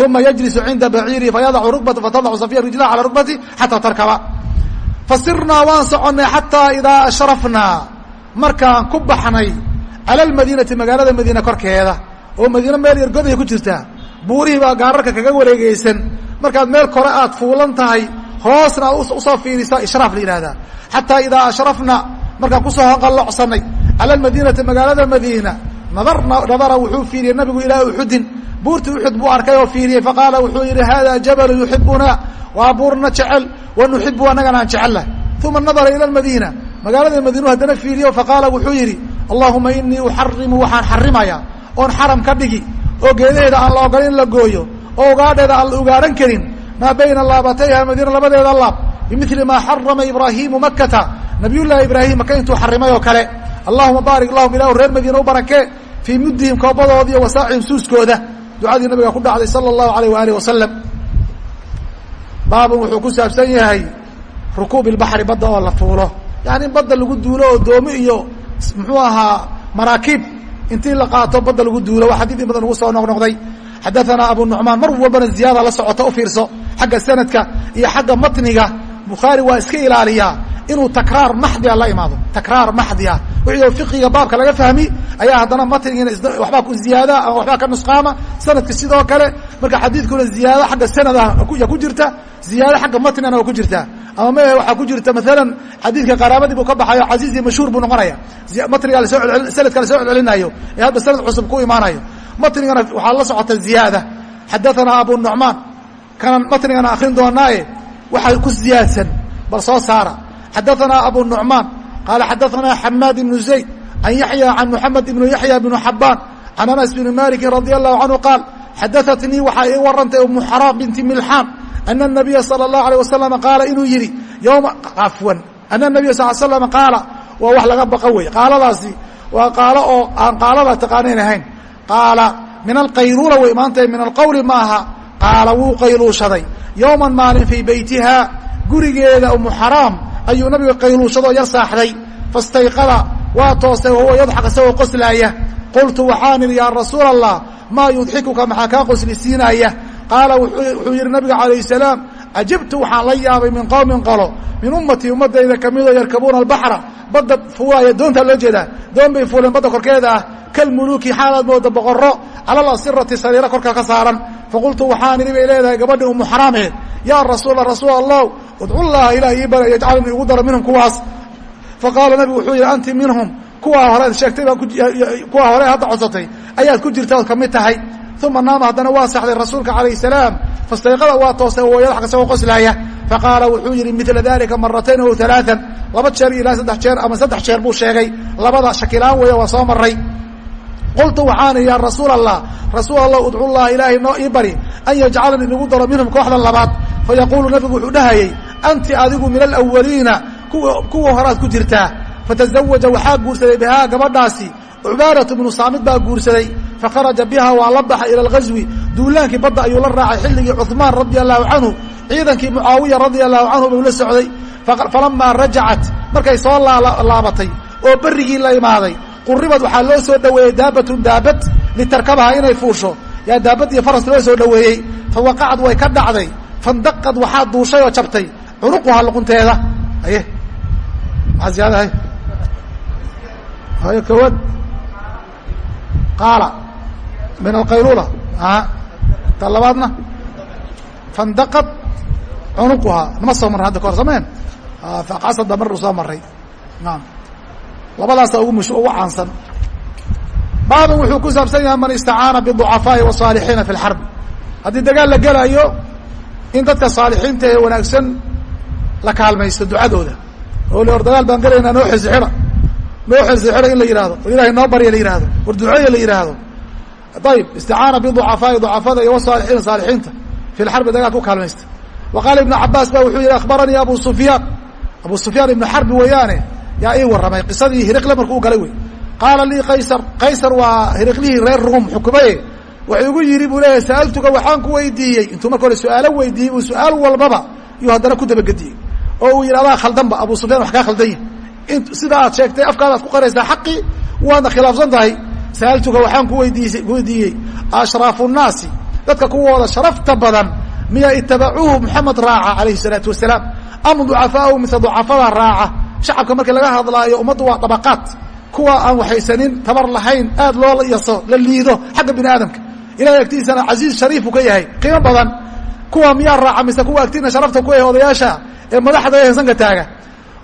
Uma yajlisu cinda baciirihi fayadacu rugbata fatadacu safiya rijlaha calaa rugbati xataa tarkaba. Fasirnaa waan soconnay xataa idaa ashrafnaa markaan ku baxnay cala almadiinati magaalada madiina korkeeda oo madiine meel yar goday ku jirtaa buurihii baa gaararka kaga wareegeysan markaad meel kore aad fuulan tahay hoosna aad u soo fiirisaa ishraaf la yihahdaa xataa idaa ashrafna markaan ku soo hanqallocsanay cala almadiinati magaalada madiina nadarna nadara wuxuu fiiriyey nabigu ilaa uxudin buurtii uxud buu arkay oo fiiriyey faqaala wuxuu yidhi hada jabalu yuxibuna waa buurna jecel wa nuxibu annagana aan jecella uma nadara ila madiina magaalada madiinu haddana fiiriyo faqaala wuxuu yidhi allahuma inii uxarimu waxaan xarimaya oon xaram ka dhigi oo geedaheeda aan la ogolin in la gooyo oo ugaadheeda aan la ugaaran karin. Maa bayna laabatayha madiina labadeeda laab. Bimili maa xarama ibraahimu makata nabiyullaahi ibraahim maka intuu xarimay oo kale. Allahuma baarik lahum ilahu reer madiina u barakee fii muddihim koobadooda iyo wasaacihim suuskooda. Ducadii nabiga ku dhacday sala allahu alayh waaalih wasalam baabun wuxuu ku saabsan yahay rukuub ilbaxri badda oo la fuulo. Yani in badda lagu duulo oo doomo iyo muxuu ahaa maraakiib. Intii la qaato badda lagu duulo. Waa xadiid badan ugu soo noqnoqday xadaثana abu nucmaan mar walbana ziyaada la socota u fiirso xagga sanadka iyo xagga matniga bukhaari waa iska ilaaliyaa inuu takraar maxdia la imaado takraar maxdia wixii fiqiga baabka laga fahmi ayaa haddana matnigiina waxbaa ku ziyaada ama waxbaa ka nusqaama sanadka sidoo kale marka xadiidkuna ziyaado xagga sanada ya ku jirta ziyaado xagga matnigana waa ku jirta ama ma waxaa ku jirta maalan xadiidka qaraabadii buu ka baxayo casiiz iyo mashhuur buu noqonaya matniga la soo sanadka la soo celcelinayo ee hadda sanad cusub ku imaanayo matnigana waxaa la socota ziyaada. Xadaanaa abu nucmaan kanan matnigana akrin doonaaye waxay ku ziyaadsan bal soo saara. Xadaanaa abu nucmaan qaala xadaanaa xamaad ibnu zayd can yaxya can muxamed ibnu yaxya bnu xabaan can anas bni maalikin radia allahu canhu qaal xadaatnii waxaa ii warantay umu xaraam binti milxaan ana nabiya sala allahu alيh wasalam qaala inuu yidhi yowma afwan ana nabiya sal slam qaala waa wax laga baqo wey qaaladaasi waa qaalo oo aan qaalada taqaanayn ahayn qaala min alqayluula way imaantahay min alqowli maaha. Qaala wuu qayluushaday. Yowman maalin fii beytiha gurigeeda umu xaraam ayuu nabiga qayluushadoo yar saaxday. Fastayqada waa toostay wahuwa yadxaq isagoo qoslaaya. Qultu waxaan idhi yaa rasuula allah maa yudxikuka maxaa kaa qosli siinaaya? Qaala wuxuu yidhi nabiga calayh salaam ajibtu waxaan la yaabay min qowmin qolo min ummatii ummadayda kamidoo yarkabuuna albaxra badda fuwaaya doontaa loo jeedaa doon bay fuuleen badda korkeeda ah kalmuluuki xaalaad mooda boqorro cala alasirati sariiro korka ka saaran. Faqultu waxaan idhi bay leedahay gabadhii umu xaraameed yaa rasuula rasuul allah udcu llaha ilaah ii bara yajcalnii igu daro minhum kuwaas. Faqaala nabigu wuxuu yidhi anti minhum kuwaa horead sheegtay baa kuwa hore hadda codsatay ayaad ku jirta ood ka mid tahay uma naama haddana waa saxday rasuulka calayh salaam fastayqada waa toosay wayadax kasagoo qoslaaya faqaala wuxuu yidhi midla dalika maratayn o alaaan laba jeer ilaa saddex jeer ama saddex jeer buu sheegay labada shakilaan weeye waa soo maray qultu waxaana ya rasuul allah rasuul allah udcu llaha ilaahay noo ii bari an yajcalanii igu daro minhum kooxdan labaad fayaquulu nabigu wuxuu dhahayey anti adigu min alawaliina kuwa horaad ku jirtaa fatazawaja waxaa guursaday gabadhaasi cubaadatu bnu saamid baa guursaday fakharaja biha waa la baxay ila alghaswi duulaankii badda ayuu la raacay xilligii cuثmaan radia allahu canhu ciidankii mucaawiya radia allahu canhu buu la socday falamaa rajacat markay soo laabatay oo berigii la imaaday quribad waxaa loo soo dhoweeyey daabatun daabad litarkabaha inay fuusho yaa daabad iyo faras loo soo dhoweeyey fawaqacad way ka dhacday fandaqad waxaa duushay oo jabtay cunuquha luqunteeda aye maxaa ziyaadahay hayo kowad qaala min alqaylula ta labaadna fandaqad cunuquhaa nama soo marray hadda ka hor sameen faqasad baa mar soo maray naam labadaasa ugu mush ugu caansan baabun wuxuu ku saabsan yahay man istacaana biducafaa'i wasaalixiina fi lxarbi haddii dagaal la gelaayo in dadka saalixiinta ee wanaagsan la kaalmaysto ducadooda oo le or dagaal baan gelaynaa noo xisi xidha noo in la yihahdo or ilahay noo barya la yihahdo war duceeya la yidhaahdo ayib isticaana biducafaa'i ducafada iyo wasaalixiina saalixiinta fi lxarbi dagaal ku kaalmaysta wa qaala ibnu cabaas ba wuxuu yihi akhbaranii abu sufyaan abu sufyaan ibnu xarbi weeyaane yaa ii warramay qisadii hiriqle markuu u galay wey qaala lii qaysar qaysar waa hiriqlihii reer ruum xukumaye wuxuu igu yidhi buu leeyahay sa'altuka waxaan ku weydiiyey intuu marka hore su'aalo weydiiyey uu su'aal walbaba iyuu haddana ku dabagediyey oo uu yidhi adaa khaldanba abu sufyaan wax kaa khaldan yahi in sida aad sheegtay afkaadaad ku qaraysaa xaqii waadna khilaafsan tahay sa'altuka waxaan ku weydiiyey ashraafu nnaasi dadka kuwooda sharafta badan miyaa itabacuuhu moxamed raaca calayhi salaatu wasalaam am ducafaa'ahu mise ducafada raaca shacabka markii laga hadlaayo ummaddu waa dabaqaad kuwa aan waxaysanin tabar lahayn aad loo yaso la liido xagga bini aadamka ilahay agtiisana casiiz shariifuu ka yahay qiimo badan kuwa miyaa raaca mise kuwa agtiina sharafta ku yahay odayaasha ee madaxda ee sanka taaga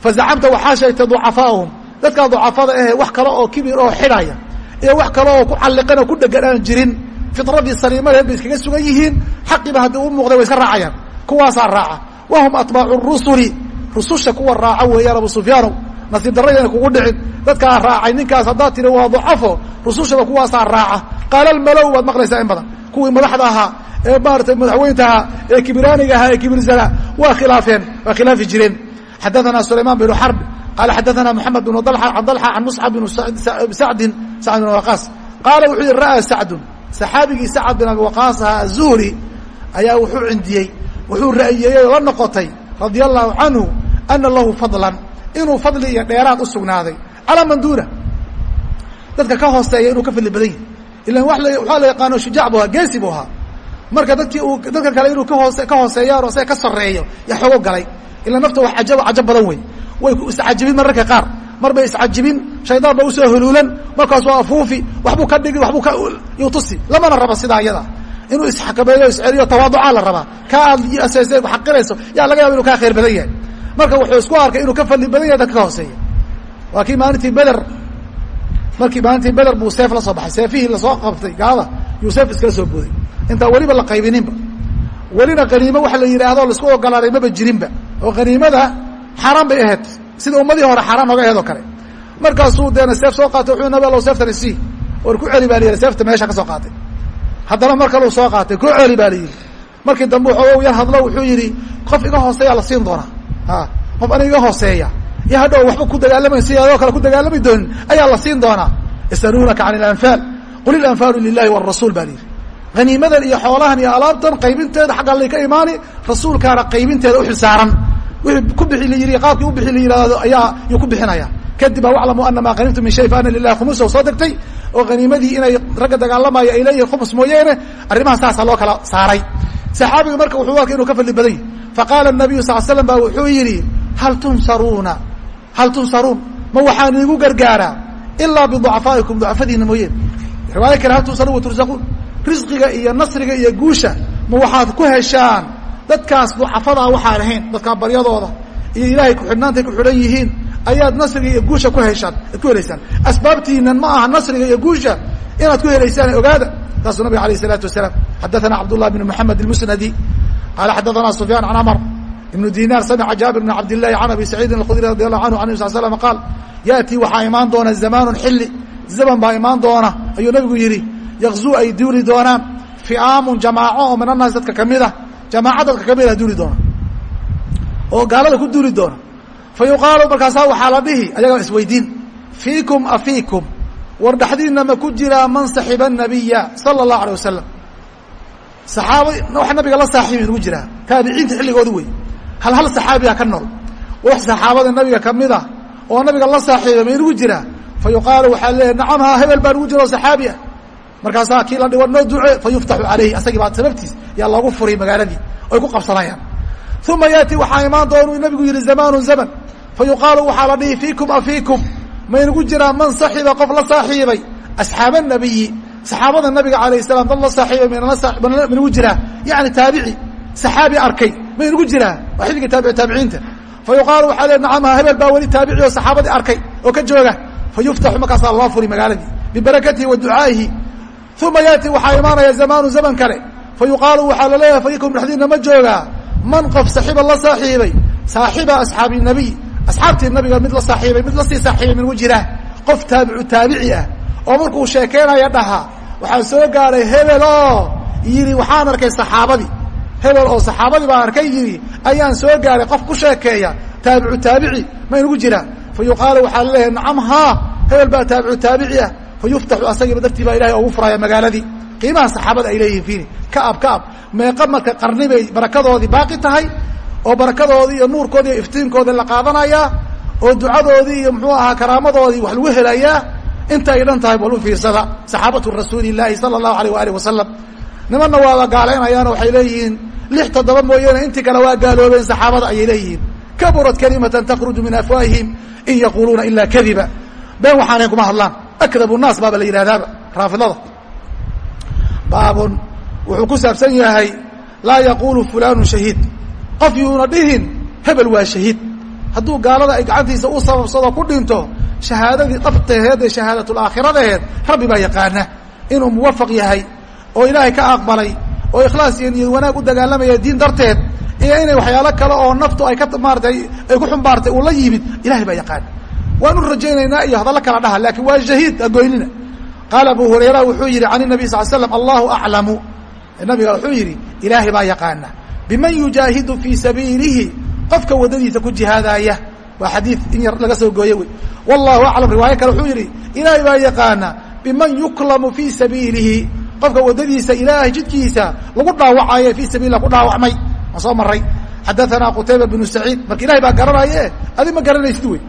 fa zacamta waxaa sheegtay ducafaa'uhum dadkaa ducafada ahe wax kale oo kibir oo xidhaya iyo wax kale oo ku calliqan oo ku dhegan aan jirin fitradii saliimadeed bay iskaga sugan yihiin xaqiiba haddii u muuqday way iska raacayaan. Kuwaasaa raaca. Wahum atbaacu rusuli. Rususha kuwa raaca weeyaan abu sufyaanow nasiib darradayna kugu dhicin. Dadkaa raacay ninkaas haddaad tiri waa ducafo. Rusushaba kuwaasaa raaca. Qaala almalow baad maqlaysaa in badan. Kuwii madaxda ahaa ee maaratay madaxweynta ahaa ee kibiraaniga ahaa ee kibirsana waa khilaafeen waa khilaafi jireen. Xadaثana sulayman bnu xarb qaala xadaثana moxamed bnu an dalxa can muscab bn sacdin sacd bn waqaas qaala wuxuu yihi ra'aa sacdun saxaabigii sacd bin abi waqaas ahaa azuhri ayaa wuxuu cindiyey wuxuu ra'yeeyey oo la noqotay radia allahu canhu ana lahu fadlan inuu fadli iyo dheeraad u sugnaaday calaa man duuna dadka ka hooseeya inuu ka fadli badan yahi ilan wa waxaa la yaqaano shujaac bu ahaa geesi bu ahaa marka dadkii uu dadka kale inuu kahoose ka hooseeyaan oo isaga ka sarreeyo yaa xoogo galay ila nafta wax cajab cajab badan wey way iscajibin mararka qaar. Mar bay iscajibin shaydaan ba u soo huluulan markaas waa afuufi waxbuu ka dhigi waxbuu ka yuu tusi. Lamana raba sidaa iyada inuu isxakameeyo isceliyo tawaaducaa la rabaa. Ka aad xaqirayso yaa laga yaba inu kaa khayr badan yahay. Marka wuxuu isku arkay inuu ka fadli badan yahay dadka ka hooseeya. Waa maalintii beder markii maalintii beder buu seef la soo baxay. Seefihii la soo qabtay gaalada yuu iskala soo booday. Intaan weliba la qaybininba welina haniimo waxa la yidhaahdo la isku ogolaaday maba jirinba. Oo haniimada xaaraan bay ahayd. Sida ummadii hore xaaraan oga aheed oo kale. Markaasuu deena seef soo qaatay wuxuu nabi allow seeftan isii war ku celi baa la yidhi seefta meesha ka soo qaatay. Haddana mar kaleu soo qaatay ku celi baa la yidhi markii dambe waxooga yar hadlo wuxuu yidhi qof iga hooseeya la siin doonaa. A qof aniga iga hooseeya. Iyo hadhow waxba ku dagaalamayn si adoo kale ku dagaalami doonin ayaa la siin doonaa. Yasaluunaka can ilanfaal qul ilanfaalu lilahi warasuul baa la yidhi. Haniimadan iyo xoolahan iyo alaabtan qaybinteeda xagga allay ka imaani rasuulkaana qaybinteeda uxilsaaran wixii ku bixi la yidhi qaabkii u bixi la yidhaahdo ayaa yuu ku bixinaya. Kadib baa waclamu ana maa qanimtum min shay fa ana lilahi khumusa soo degtay. Oo haniimadii inay ragga dagaalamaayo ay leeyihiin khumus mooyeene arrimaha saasaa loo kala saaray. Saxaabiga marka wuxuu arkay inuu ka fadli badan yahy faqaala nabiyu sal slam ba wuxuu yidhi hal tunsaruuna? Hal tunsaruun? Ma waxaan iigu gargaaraa ilaa biducafaa'ikum ducafadiina mooyeen. Riwaayo kale hal tunsaruun wa tursaquun? Risqiga iyo nasriga iyo guusha ma waxaad ku heshaan dadkaas ducafadaa waxaan ahayn dadkaa baryadooda iyo ilaahay ku-xidhnaantay ku xidhan yihiin ayaad nasriga iyo guusha ku heshaan ad ku helaysaan asbaabtiinan ma aha nasriga iyo guusha inaad ku helaysaan ogaada saasuu nabig alayh الsalaatu wasalaam xadaثana cabdالlah bn mحamed الmusnadi qaala xadaثana sufyaan can amr ibnu dinar samica jaabir bn cabd الlahi can abi saciidin اkhudri radi allahu anhu an nbi sal slm qaal yaأtii waxaa imaan doona zamaanu xili zaman baa imaan doona ayuu nabigu yidhi yakzuu ay duuli doonaan fi'aamun jamaaco oo min annaas dadka kamid ah jamaacad dalka kamida duuli doona oo gaalada ku duuli doona fa yuqaalu markaasaa waxaa la dhihi ayagaa isweydiin fiikum afiikum war dhexdiina ma ku jiraa man saxiba nabiya sala allahu alay wasalam saxaaba wax nabiga la saaxiibay nagu jiraa taabiciinta xilligooda wey hal hal saxaabiga ka nool wax saxaabada nabiga ka mid a oo nabiga la saaxiibay ma inagu jiraa fa waxaa leeyahy nacam haa hebel baa nagu jira saxaabi ah markaasaa kii la dhigo noo duce fa calayhi. Asagii baa sababtiis yaa loogu furay magaaladii oy ku qabsanayaan. Uma yaati waxaa imaan doona nabigu yihi zamaanu zaman. Fa waxaa la dhihi fiikum afiikum ma inagu jiraa man saxiba qof la saaxiibay. Asxaaba nabiyi saxaabada nabiga alayh salam dad la saaxiibay managu jiraa. Yani taabici saxaabi arkay ma inagu jiraa. Waa xilliga taabici taabiciinta. Fa waxaa le nacamha hebel baa weli taabici oo saxaabadii arkay oo ka jooga. Fa markaasaa loo furi magaaladii. Bibarakatihi wa ducaa'ihi uma yaati waxaa imaanaya zamaanu zaman kale fa yuqaalu waxaa la leeyahay faikum dhexdiina ma joogaa man qof saxiiba la saaxiibay saaxiba asxaabi nabiy asxaabtii nabiga mid la saaxiibay mid la sii saaxiibay minugu jiraa qof taabicu taabici ah oo markuu sheekeynaya dhaha waxaa soo gaaray hebel oo yidhi waxaan arkay saxaabadii hebel oo saxaabadii baan arkay yidhi ayaan soo gaaray qof ku sheekeeya taabicu taabici ma inugu jiraa fa yuqaalu waxaa la leeyahay nacam haa hebel baa ah fa yuftaxu asagiiba dartii baa ilahay ugu furaya magaaladii. Qiimaha saxaabada ay leeyihiin fiini. Kaab kaab. Meeqa marka qarni bay barakadoodii baaqi tahay oo barakadoodii iyo nuurkoodii iyo iftiinkoodii la qaadanayaa oo ducadoodii iyo muxuu ahaa karaamadoodii wax lagu helayaa inta ay dhan tahay bal u fiirsada. Saxaabatu rasuuli illaahi sala allahu alayh waaalih wasalam nimanna waaba gaalaynayaano waxay leeyihiin lix toddoba mooyaane intii kale waa gaaloobeen saxaabada ayay leeyihiin. Kaburat kalimatan takhruju min afwaahihim in yaquuluuna ila kadiba. Been waxaanayn kuma hadlaan akdabu naas baaba la yidhahdaaba raafidada baabun wuxuu ku saabsan yahay laa yaquulu fulaanu shahiid qof yuuna dhihin hebel waa shahiid hadduu gaalada ay gacantiisa u sababsado ku dhinto shahaadadii dhabtaheed ee shahaadatulaakhiradaheed rabbi baa yaqaana inuu muwafaq yahay oo ilaahay ka aqbalay oo ikhlaas iyo niyad wanaag u dagaalamaya diin darteed iyo inay waxyaalo kale oo naftu ay ka maaratay ay ku xumbaartay uu la yimid ilahay baa yaqaana waan u rajaynaynaa iyo hadallo kala dhaha laakiin waa shahiid agoynina qaala abu hurayra wuxuu yidhi can nabi sal slam allahu aclamu nabiga wuxuu yidhi ilaahay baa yaqaana biman yujaahidu fii sabiilihi qofka waddadiisa ku jihaadaaya. Waa xadiid in yar laga soo gooye wey. Wallahu aclam riwaayo kale wuxuu yidhi ilaahay baa yaqaana biman yuklamu fii sabiilihi qofka waddadiisa ilaahay jidkiisa lagu dhaawacayo fii sabilah ku dhaawacmay. Waan soo maray xadaثana qutayba bnu saciid marka ilahay baa garanaye adi ma garanaysid wey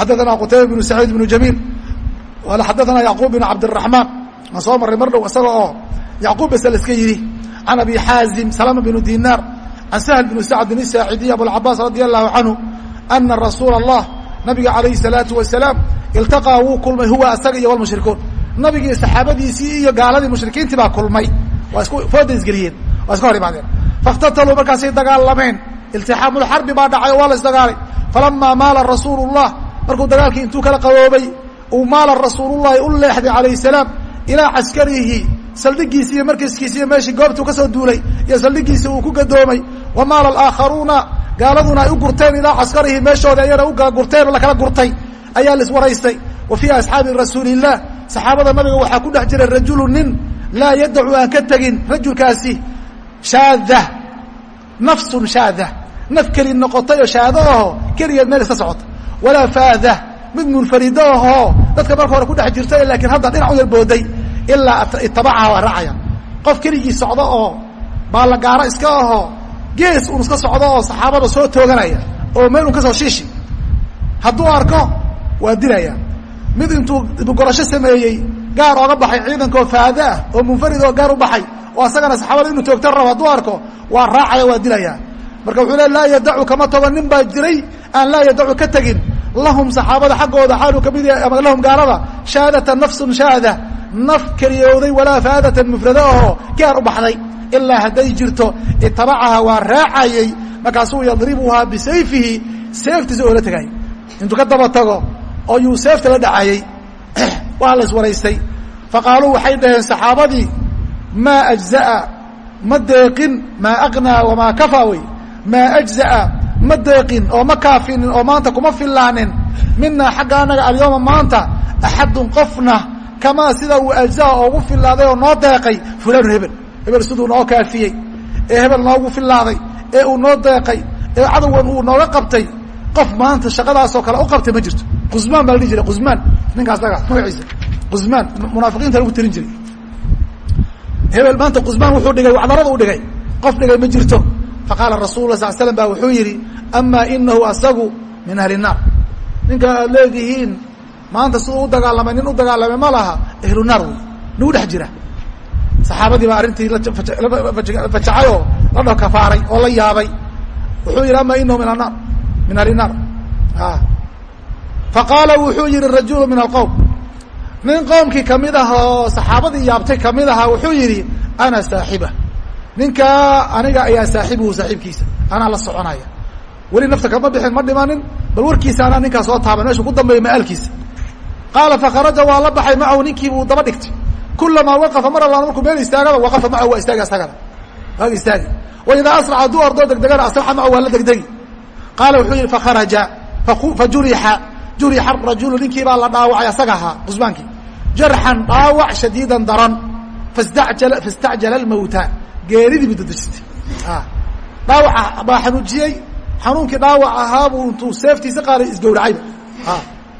xadaana qutayba binu saciid bnu jamiil qaala xadaana yacquub binu cabdiraxmaan aan soo marray mar dhow isaga oo yacquub base laiska yidhi can abi xaazim salama binu dinaar can sahl binu sacdin isaaciidiy abulcabaas radia allahu canhu ana rasuula allah nabiga calayhi salaatu wasalaam iltaqaa wuu kulmay huwa asaga iyo walmushrikuun nabigii saxaabadiisii iyo gaaladii mushrikiintii baa kulmay waa isku fooda isgeliyeen waa iska hor imaadeen fakhtataluu markaasay dagaalameen iltixaamu lxarbi baa dhacay oo waa la isdagaalay falamaa maala rasuulu llah markuu dagaalkii intuu kala qaboobay uu maala rasuulullahi u leexday calayh salaam ilaa caskarihi saldhigiisi iyo markiskiisi iyo meeshii goobtuu ka soo duulay iyo saldhigiisi uu ku gadoomay wa maala alaaakharuuna gaaladuna ay u gurteen ilaa caskarihi meeshoodii ayana u gurteen oo lakala gurtay ayaa la iswaraystay wa fii asxaabi rasuuli illah saxaabada nabiga waxaa ku dhex jira rajulu nin laa yadacu aan ka tegin rajulkaasi shaada nafsun shaada naf keli noqotay oo shaado aho keligeed meel iska socota walaa faada mid munfarido ahoo dadka marka hore ku dhex jirta laakiin hadda dhinac u yar ilaa itabacaha waa raacaya qof keligii socdo oo baalagaaro iska ahoo gees un iska socdo oo saxaabada soo tooganaya oo meel un ka soo shiishi hadduu arko waa dilaya. Mid intuu gorasho sameeyey gaar ooga baxay ciidankoo faada oo munfarid oo gaar u baxay oo asagana saxaabada inuu toogtan rabo hadduu arko waa raacaya waa dilaya. Marka wuxuu le laa yadacu kama togo nin baa jiray aan laa yadacu ka tegin lahum saxaabada xaggooda xaalu ka mid yahay ama lahum gaalada shaadata nafsun shaada naf keliyooday walaa faadatan mufrado ahoo gaar u baxday. Ilaa hadday jirto itabacaha waa raacayey markaasuu yadribuhaa bisayfihi seeftiisa oo la tegay intuu ka daba tago oo yuu seefta la dhacayey. <clears throat> Waa la iswaraystay. Faqaaluu waxay dhaheen saxaabadii maa ajza'a ma deeqin maa aqnaa wamaa kafaa wey. Maa ajza'a ma deeqin oo ma kaafinin oo maanta kuma filaanin minaa xagga anaga alyooma maanta axadun qofna kamaa sida uu ajzaa oogu filaaday oo noo deeqay fulanu hebel. Hebel siduu noo kaafiyey ee hebel noogu filaaday ee uu noo deeqay ee cadowgan uu nooga qabtay qof maanta shaqadaasoo kale u qabtay ma jirto. Qusmaan baa la dhihi jiray qusmaan. Ninkaas magaciisa qusmaan munaafiqiinta lagu tirin jiray. Hebel maanta qusmaan wuxuu dhigay wacdarada u dhigay. Qof dhigay ma jirto faqaala rasul sal slam ba wuxuu yidhi amaa inahu asagu min ahli naar. Ninka aad leedihiin maanta siduu u dagaalamay nin u dagaalamay ma laha ahlu naar wey nagu dhex jira. Saxaabadii baa arrintii lafajacay oo la dho kafaaray oo la yaabay. Wuxuu yidhi ama inahu min anar min ahli naar. Faqaala wuxuu yihi rajulu min alqowm nin qowmkii ka mid ah oo saxaabadii yaabtay ka mid ahaa wuxuu yidhi ana saaxiba ninkaa aniga ayaa saaxibuhu saaxiibkiisa. Anaa la soconaya. Weli nafta kama bixin ma dhimanin bal warkiisa anaa ninkaa soo taaban meeshu ku dambeeya maalkiisa. Qaala fakharaja waa la baxay macahu ninkii buu daba dhigtay. Kulamaa waqafa mar allaan markuu meel istaagaba waqafa macahu waa istaagi asagana waaga istaagi. Wa asraca hadduu ordoo degdegana asraxa macahu waa la degdegi. Qaala wuxuu yihi fakharaja fajurixa jurixa. Rajulu ninkii baa la dhaawacay asaga ahaa qusbaankii jarxan dhaawac shadiidan daran. Fastacjala fastacjala almawta geeridii buu dadejistay dhaawaca baa xanuujiyey. Xanuunkii dhaawac ahaabuu intuu seeftiisa qaaday isgowracayba.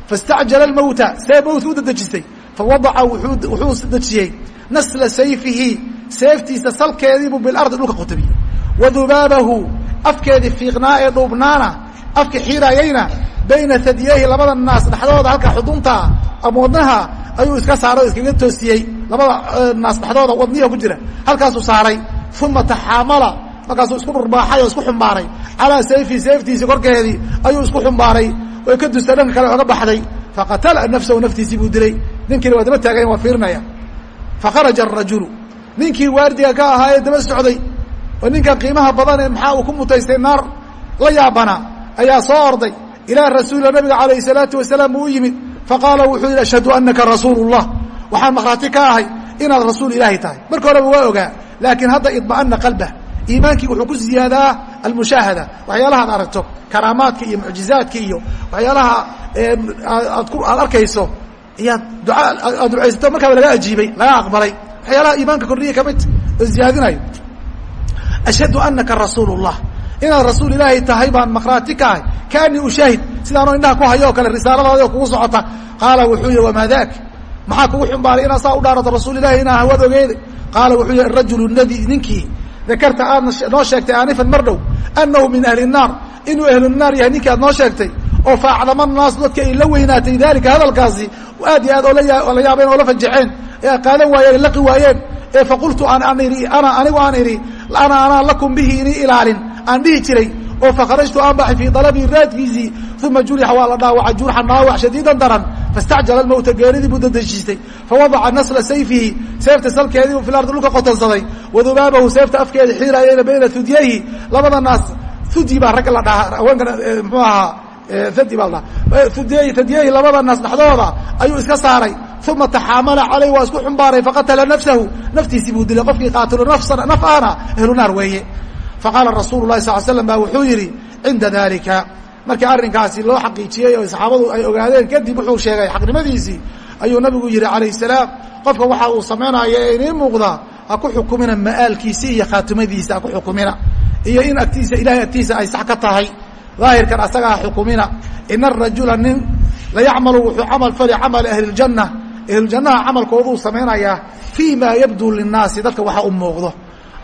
Fastacjala almawta. See mawtka u dadejistay fawadaca wuxuu dejiyey. Nasla sayfihi. Seeftiisa salkeediibuu bilardi dhulka qotabiyey wa dubaabahu. Afkeedii fiiqnaa ee dhuubnaana afka xiiraayeyna. Bayna hadiyeyhi labada naas dhexdooda halka xuduntaa ama ayuu iska saaray oo iskaga toosiyey. Labada naas dhexdooda wadniha ku jira. Halkaasuu saaray uma taxaamala markaasuu isku dhurbaaxay oo isku xumbaaray. Calaa sayfi sayftiisii korkeedii ayuu isku xumbaaray way ka dusta dhanka kale oga baxday. Faqatala nafsahu naftiisii buu dilay. Ninkiina waa daba taagayn waa fiirinaya fakharaja arajulu ninkii waardiga ka ahaa ee daba socday oo ninkan qiimaha badan ee maxaa uu ku mutaystay naar la yaabana ayaa soo orday ilaa rasuulila nabiga calayh salaatu wasalaam buu u yimid faqaala wuxuu yidhi ashhadu anaka rasuulu llah waxaan makhraati ka ahay inaad rasuul ilaahi tahay. Marka horeba waa ogaa laakiin hadda idma'ana qalbah iimaankii wuxuu ku ziyaadaa almushaahada. Waxyaalaha ad aragto karaamaadka iyo mucjizaadka iyo waxyaalaha aad arkayso iyaad duaa aad ducaysato markaaba laga ajiibay laga aqbalay. Waxyaalaha iimaanka kordhiya ka mid oo ziyaadinayo ashhadu anaka rasuulu llah inaad rasuul ilaahay tahay baan makhraati ka ahay. Kaanii ushaahid sidaanoo indhaha ku hayo o kale risaaladaadi oo kugu socota. Qaala wuxuu yihi wamaa daak maxaa kugu xumbaaray inaad saa u dhaarato rasuul ilahi inaa hawaad ogeeday qaala wuxuu yihi arajulu nadi ninkii dakarta aad noo sheegtay aanifan mar dhow annahu min ahli الnaar inuu ahlu naar yahay ninkii aad noo sheegtay oo faacdama naas dadka ay la weynaatay dalika hadalkaasi aad iyo aad oo la yaabeen oo la fajaceen. Ee qaadan waayeen laqi waayeen. Ee faqultu aan idhi ana anigu aan idhi ana anaa lakum bihi inii ilaalin. Aan dhihi jiray oo fakharajtu aan baxay fii dalabii raadkiisii uma jurixa waa la dhaawacay jurxan dhaawac shadiidan daran fastacjala almowta geeridii buu dadejistay fawadaca nasla sayfihi seefta salkeediibu fi lardi dhulka qotonsaday wadubaabahu seefta afkeeda xiiraayeyna bayna hudyayhi labada naas hudyi baa ragga la dhahaa haweenka muxuu ahaa hadi baa la dhaha hadyayhi labada naas dhexdooda ayuu iska saaray uma taxaamala calayh waa isku xumbaaray faqatala nafsahu naftiisii buu dilay qofkii qaatilu nafsan naf ahna ahlu naar weeye faqaala rasuulu lahi sal slam ba wuxuu yidhi cinda dalika markii arrinkaasi loo xaqiijiyey oo saxaabadu ay ogaadeen kadib wuxuu sheegay xaqnimadiisii ayuu nabigu yidhi calayh salaam qofka waxa uu samaynaya ee inii muuqdaa ha ku xukumina ma'aalkiisi iyo khaatimadiisa ha ku xukumina. Iyo in agtiisa ilahay agtiisa ay sax ka tahay. Daahirkan asaga xukumina. Ina arajula nin layacmalu wuxuu camal fali camala ahlijanna ahljannaha camalkooduu samaynayaa fii maa yabduu linaasi dadka waxa u muuqdo.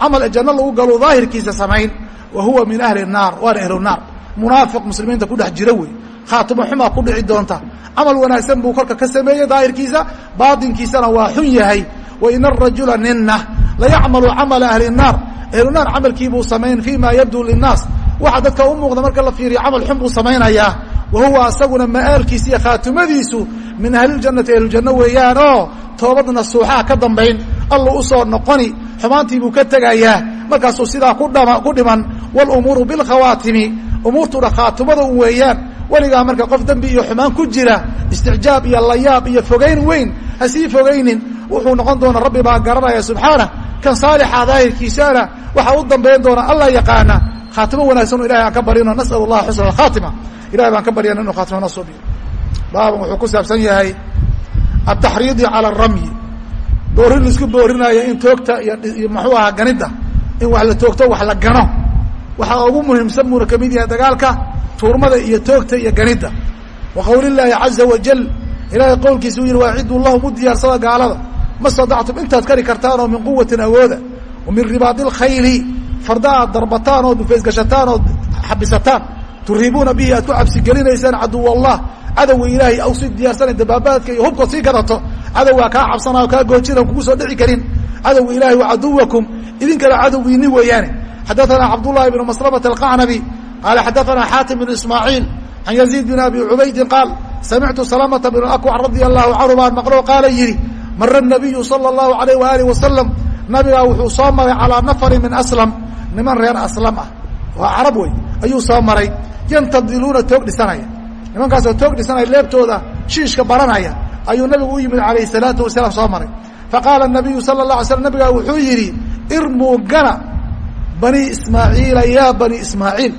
Camal janno lagu galuu daahirkiisa samayn. Wa huwa min ahli naar waana ahlunaar munaafiq muslimiinta ku dhex jira wey khaatuma xumaa ku dhici doonta. Camal wanaagsan buu kolka ka sameeyey daahirkiisa. Baatinkiisana waa xun yahay. Wain arajula nina layacmalu camala ahli naar. Ahlunaar camalkiibuu samayn fi yabduu linaas waxa dadka u muuqda marka la fiiriyo camal xun buu samaynayaa wa huwa asaguna ma'aalkiisa iyo khaatimadiisu min ahliljannati ahlujanno weeyaanoo toobad nasuuxaha ka dambayn. Alla u soo noqoni. Xumaantiibuu ka tegayaa markaasuu sidaa ku dhiman. Wاlumuuru biاlkhawaatimi umuurtuna khaatimada un weeyaan weligaa marka qof dembi iyo xumaan ku jira isticjaab iyo layaab iyo fogayn weyn ha sii fogaynin wuxuu noqon doona rabbi baa garanaya subxaanah kan saalixa daahirkiisana waxaa u dambayn doona alla yaqaana khaatimo wanaagsan ilahay aan ka barino nasal اllaha xusna khaatima ilahay baan ka baryana inu khaatima noo suubiyo baaban wuxuu ku saabsan yahay ataxriidi calى اramyi boorin laisku boorinaayo in toogta iyo muxuu ahaa ganida in wax la toogto wax la gano waxaa ugu muhiimsan buuna ka mid yahay dagaalka tuurmada iyo toogta iyo ganida. Wa qowli caza wajal ilaahay qowlkiisa uu yihi waaciduu lahum u diyaarsada gaalada. Ma stadactum intaad kari kartaan oo min quwatin awooda wa min ribaadi اlkhayli farda aad darbataan ood dhufaysgashataan ood xabisataan. Turiibuuna bihi aad ku cabsigelinaysaan caduw allah cadowga ilaahay aw si diyaarsana dabaabaadka iyo hubkood sii gadato. Cadowgaa kaa cabsanaa o kaa goojina kugu soo dhici karin. Cadowga ilahi wa caduwakum. Idinkana cadowgiini weeyaane xadaثana cabdullahi bn maslamata alqacnabi qaala xadaثana xaatim bn ismaaciil can yaziid bn abi cubaydin qaal samictu salamata bn akwac radia allahu canhu baan maqlo qaala yidhi mara nabiyu salى اllahu alayh waalih wasalam nabigaa wuxuu soo maray calaa nafarin min aslam niman reer aslam ah waa carab wey ayuu soo maray yantadiluuna toog dhisanaya nimankaasoo toog dhisanaya leebtooda shiishka baranaya ayuu nabigu u yimid alayh الsalaatu wasalaam soo maray faqaala nabiyu sala الla alay slam nabigaa wuxuu yidhi irmuu gana bani ismaaciila ya bani ismaaciil.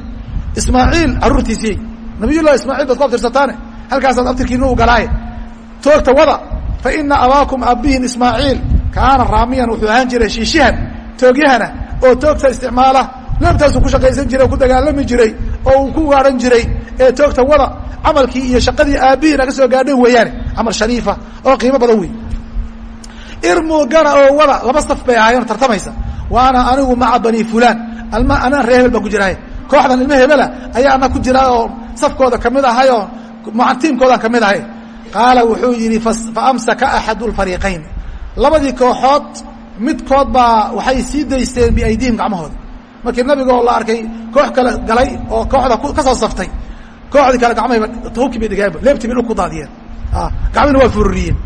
Ismaaciil carruurtiisii nabiy llahi ismaaciil baad ku abtirsataane. Halkaasaad abtirkiina u galaaye toogta wada fa ina abaakum aabbihin ismaaciil. Kaana raamiyan wuxuu ahaan jiray shiishihan toogyahana oo toogta isticmaala. Leebtaasuu ku shaqaysan jiray ku dagaalami jiray oo uu ku gaadhan jiray. Ee toogta wada camalkii iyo shaqadii aabbihiina ka soo gaadhay weeyaane. Camal shariifa oo qiimo badan wey irmuu gana oo wada laba saf bay ahaayeen tartamaysa wa ana anigu maca bani fulaan. Alma anaa ree hebel baan ku jiraaye kooxdan ilmo hebela ayaa ana ku jiraa oo safkooda ka mid ahay oo tiimkoodaan ka mid ahay. Qaala wuxuu yidhi faamsaka axadu lfariiqayn labadii kooxood midkood baa waxay sii daysteen biaydihim gacmahooda. Markii nabigoo la arkay koox kale galay oo kooxda ka soo saftay. Kooxdii kale gacmahayba hubkii bay dhigeenba leebtii bay dhul ku daadiyeen gacmihina waa fururiyeen.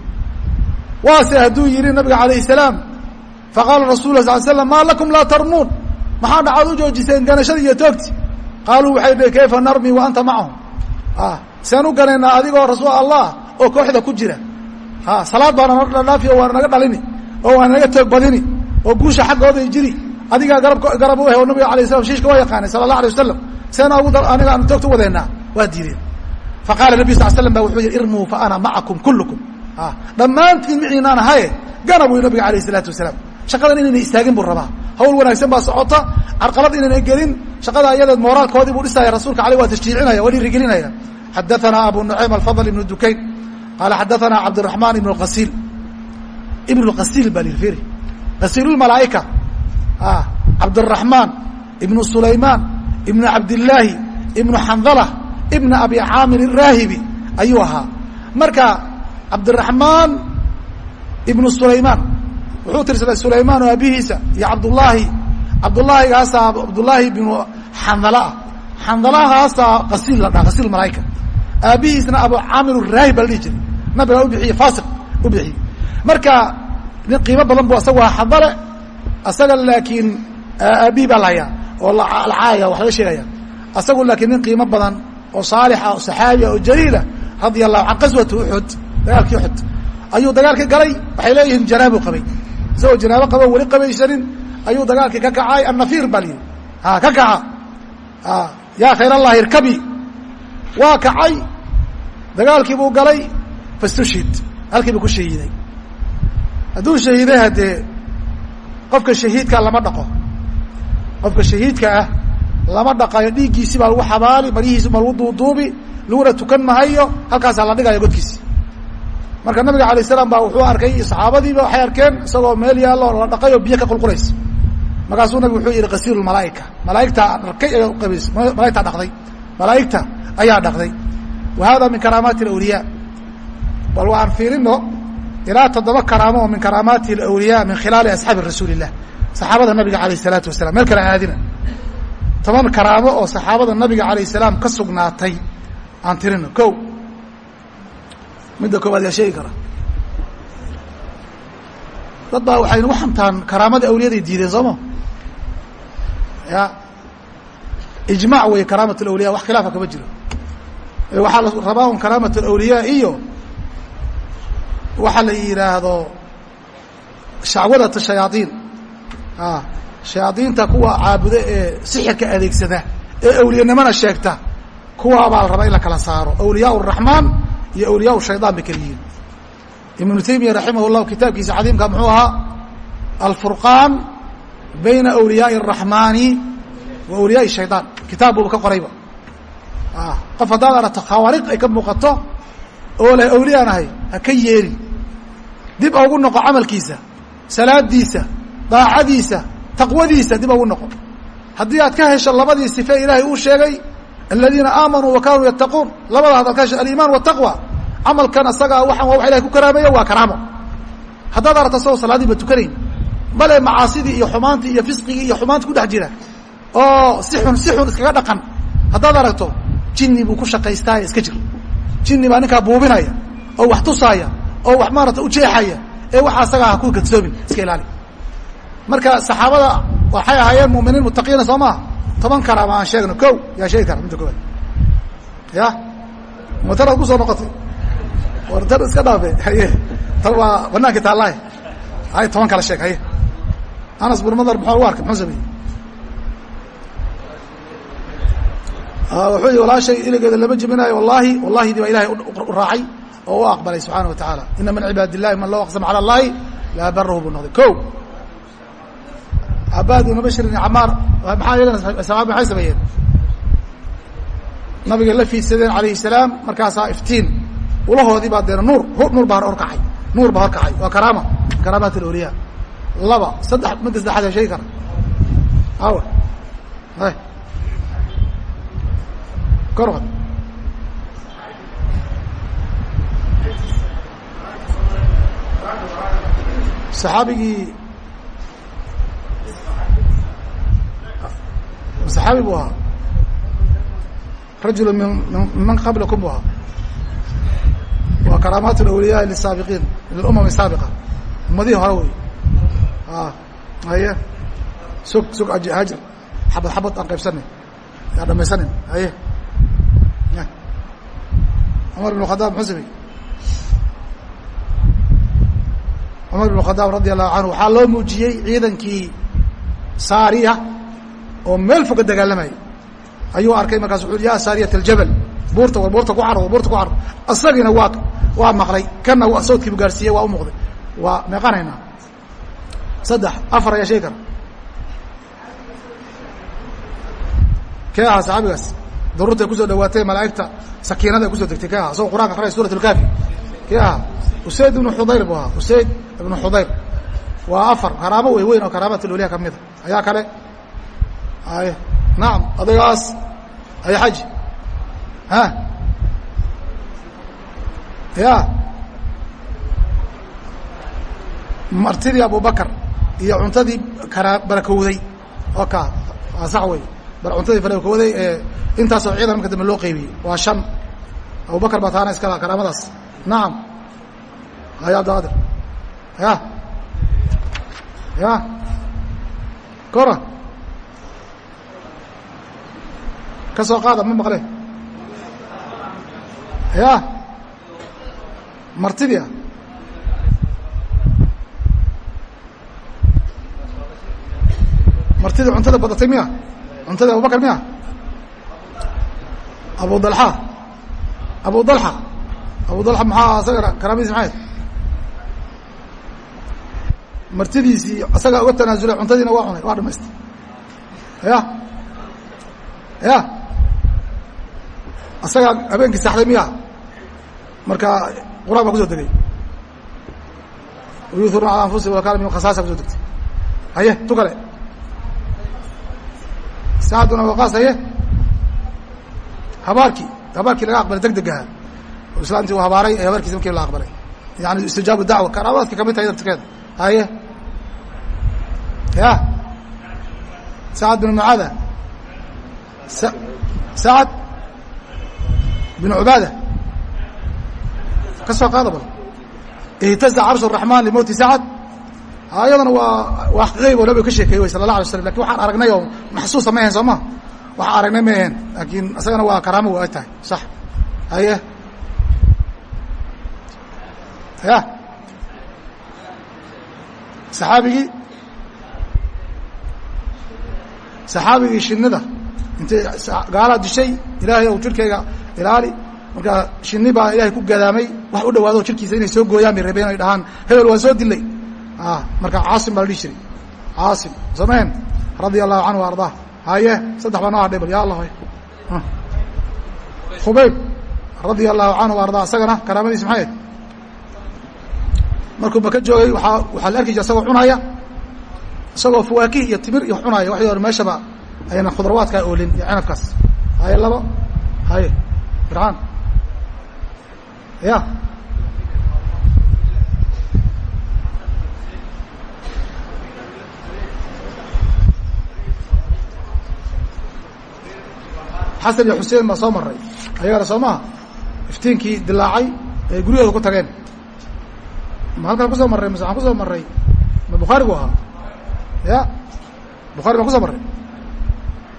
Waase hadduu yidhi nabiga alayh salaam faqaala rasul sal slam maa lakum laa tarmuun maxaa dhacaad u joojiseen ganashadii iyo toogti qaaluu waxay dhihi kayfa narmi wa anta macahum seen u ganaynaa adigoo rasuul allah oo kooxda ku jira salaad baana na dhaafi o waana naga dhalini oo waana naga toog badini oo guusha xaggooday jiri adigaa garab garab u ah nabiga alay slam shiishka waa yaqaanay sala allah alay wasalam seen aniga aan toogta wadeynaa waa diideen faqala nabiy sal slam ba wuxuu yihi irmuu fa ana macakum kullukum dhammaantiin wixiinaan ahaye gana buu nabiga alayh isalaatu wasalaam shaqadan inayna istaagin buu rabaa. Hawl wanaagsan baa socota. Carqalad inayna gelin. Shaqada ayadeed mooraalkoodii buu dhisaaya rasuulka aleh waa tashjiicinaya waa dhiirigelinaya xadaanaa abu nucaym alfadl ibnu dukayn. Qaala xadaanaa cabdiraxmaan ibnu qasiil ibnu qasiil baa liri qasiilulmalaaika cabdiraxmaan ah, ibnu sulaymaan ibnu cabdillaahi ibnu xandala ibnu abi caamir iraahibi ayuu ahaa. Marka cabdiraxmaan ibnu sulaymaan wuxuu tirsaday sulaymaan oo abihiisa iyo cabdullaahi cabdullaahigaasaa cabdullaahi bnu xandala ah xandalahaasaa qasiil la dhaha qasiil malaaika aabihiisna abu caamir raahib baa la dhihi jiray. Nabigaa u bixiye faasiq u bixiyey. Marka nin qiimo badan bu asagu aha xandale asaga laakiin aabihi baa la hayaa oo lacaaya wax laga sheegaya. Asagu laakiin nin qiimo badan oo saalixa oo saxaabiya oo jaliila radia allahu can qaswati uxud dagaalkii uxud ayuu dagaalkii galay waxay leeyihiin janaabu qabay isagoo janaabo qabo weli qabaysanin ayuu dagaalkii ka kacay annafiir baa liyihi ha ka kaca. Yaa khayr allahi irkabi. Waa kacay. Dagaalkii buu galay fastushhid. Halkii buu ku shahiiday. Hadduu shahiiday haddee qofka shahiidkaa lama dhaqo. Qofka shahiidka ah lama dhaqayo dhiiggiisi baa lagu xabaali maryihiisi baa lagu duuduubi laguna tukan mahayo halkaasaa la dhigaya godkiisi marka nabiga alay salaam baa wuxuu arkay saxaabadiiba waxay arkeen isagoo meel yaallo la dhaqay oo biyo ka qulqulays. Markaasuu nabig wuxuu yihi qasiiru malaaika. Malaaigtaa arkay malagtaa dhaday malaaigta ayaa dhaqday. Wa hada min karaamaati awliya bal waan fiirino ilaa toddoba karaamo oo min karaamaati awliya min khilaali asxaabi rasuuli saxaabada nabiga alayh salaatu wasalaam meel kale aadina. Toban karaamo oo saxaabada nabiga alayh salaam ka sugnaatay aan tirino o midda koowaad yaa sheegi kara. Dad baa waxay nagu xantaan karaamada awliyaday diideen sooma ya ijmac wey karaamat alawliya wax khilaafa kama jiro. Waxaa la rabaa un karaamat alawliyaa iyo waxa la yidhaahdo shacwadat shayaaiin shayaadiinta kuwa caabuda ee sixirka adeegsada ee awliyanimana sheegta kuwaabaa la rabaa in la kala saaro. Awliyaa الraxmaan iyo awliyaa shayaan ba kala yihiin ibnu taymiya raximah llahu kitaabkiisa cadiimka muxuu ahaa alfurqaan bayna awliyaai araxmaani wa awliyaai shaydaan kitaab buuba ka qorayba. Ah, qof haddaad aragto khawaariq ay ka muuqato oo leh awliyaanahay ha ka yeeli. Dib ogu noqo camalkiisa salaadiisa daacadiisa taqwadiisa dib ogu noqo. Haddii aad ka hesho labadii sife ilaahay uu sheegay aladiina aamanuu wa yattaquun. Labada haddaad ka hesho aliimaan wataqwa camalkan asagaa waxaan waa wax ilahay ku karaameeyo waa karaamo. Haddaad aragto asagoo salaadiiba tukanayn bale macaasidii iyo xumaantii iyo fisqigii iyo xumaanta ku dhex jira. Oo si xun si xun iskaga dhaqan. Haddaad aragto jinni buu ku shaqaystaaye iska jir. Jinni baa ninkaa buubinaya oo wax tusaaya oo wax maarata ujeexaya ee waxa asagaa ha ku kadsoomin iska ilaali. Marka saxaabada waxay ahaayeen muminiin mutaqiina soo maa toban karaama aan sheegno. Ko yaa sheegi kara midda koowaad. Ya? Matanaad ku soo noqotay? War tan iska dhaafe <laughs> haye tan waa banaanka taallahe hay toban kala sheeg haye. Anas bn madar muxuu u arkay? Muxuu sameeyey? Wuxuu yihi walaashay iligeeda lama jebinaayo wallahi wallahidii baa ilahay u raacay oo u aqbalay subxaana wa tacaala ina min cibaad illahi man low aqsama cala allahi laa barahu buu noqday. Ko cabaad ibnu bashir ibn camaar maxaa saxaaba maxay sameeyeen? Nabigay la fiidsadeen calayhi salaam markaasaa iftiin. Ulahoodii baa deena nuur. Nuur baa horkacay nuur baa horkacay waa karaama. Karaamaat alawliya laba saddex midda saddexaad sheegi kara awa korod saxaabigii saxaabi buu ahaa. Rajulu min man qablakum buu ahaa. Waa karaamaat alawliyaa lisaabiqiin lilumam saabiqa. Ummadihii hore wey haye. Sug sug haajir. Xabad xabad aan qaybsanay. Yaa dhamaysanin haye. Cumar ibn khadaab muxuu samey cumar ibn khadaab radi allahu canhu waxaa loo muujiyey ciidankii saariya oo meel foga dagaalamayay ayuu arkay markaas wuxu ya saariyat aljabal buurta war buurta ku carro buurta ku carro isagiina waa waa maqlay. Kana sawdkiibu gaarsiiyey waa u muuqday. Waa meeqanaynaa. Saddex afar ayaa sheegi kara kee ahaa saxaabigaas daruurtay ku soo dhawaatay malaa'igta sakiinada ku soo degtay kee ahaa isagoo qur'anka akrinaya surat alkaafi kee ahaa usayd ibnu xudayr buu ahaa usayd ibnu xudayr. Waa afar karaamo wey weyn oo karaamat alawliya ka mida ayaa kale ay nacam adagaas ay xaji ha? Ya. Martidii abubakar iyo cuntadii kara barakowday oo ka waa sax wey cuntadii barakowday ee intaasoo ciidan marka dambe loo qaybiyey waa shan abubakar baa taana iskala karaamadaas nacam haya abdiqadir ya. Ya. Kora ka soo qaada ma maqle ya. Martidii ah. Martidii cuntada badatay miya? Cuntadii abubakar miya? Abu dalxa. Abu dalxa. Abu dalxa maxaa asagana karaamadiisi maxayd martidiisii asagaa uga tanaasulay cuntadiina waa cunay waa dhamaystay. Ya. Ya asagaa habeenkii saxday miya. Marka quraan baa ku soo degay. Yuuruna calى anfusihim wala kana min khasaasa ku soo degtay. Haye tu kale. Saacaduna waqaas haye. Habaarkii habaarkii laga aqbalay deg degaha islaantii uu habaaray ee habaarkiisa markii la aqbalay. Yani istijaabu dacwa karaamaadka ka mid tahay dartikeeda haye. Ya. Sacad bin mucaada sacad bin cubaada ka soo qaada bal ihtaza carsh الرaحman limowti sacad ayadana waa waa qeyb oo nabiga ka sheekeyey way sala الlah alay slam lakin waxaan aragnay oo maxsuusa ma ahayn soo ma waxaan aragnay ma ahayn laakiin isagana waa karaamo wa tahay sax haye ya saxaabigii saxaabigii shinida intay gaalaa dishay ilaahay ou jirkayga ilaali. Markaa shini baa ilahay ku gadaamay. Wax u dhawaado jirkiisa inay soo gooyaan bay rabeen ay dhahaan. Hebel waan soo dilay. Marka caasim baa la dhihi jiray. Caasim sameen radia allahu canhu ardaa haye saddex baa noo hadhay bal ya allah khubayb radia allahu canhu ardaa isagana karaamadiisi maxay ahayd markuu maka joogay waaa waxaa la arki jira isagoo cunaya. Isagoo fawaakih iyo timir iyo cunaya. Waxay hore meeshaba ayna khudrawaadkaa oolin iyo cinabkaas. Haye labo. Haye fircaan ya xasan iyo xuseen baa soo maray ayagana soo maha? Iftiinkii dilaacay ay guryahooda ku tageen. Ma halkaan ku soo marray? Mase waxaan ku soo marray? Ma bukhaarigu ahaa? Ya. Bukhari baan kuso marray.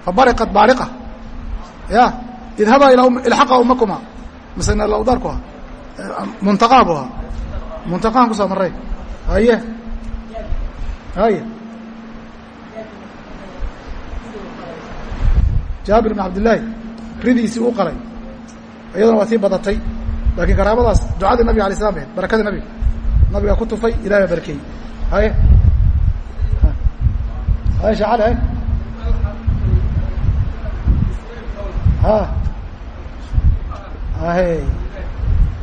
Fabariqat baariqa. Ya idhaba ilxaqa umakuma mise lawdaarku ahaa muntaqaa bu ahaa muntaqaan ku soo marray haye haye jaabir bn cabdillaahi ridiisii uu qalay iyaduna waa sii badatay laakiin karaamadaas ducadii nabiga alay slam ahayd barakadii nabiga nabigaa ku tufay ilahi baa barakeeyey haye haye shee cali haye ha hahe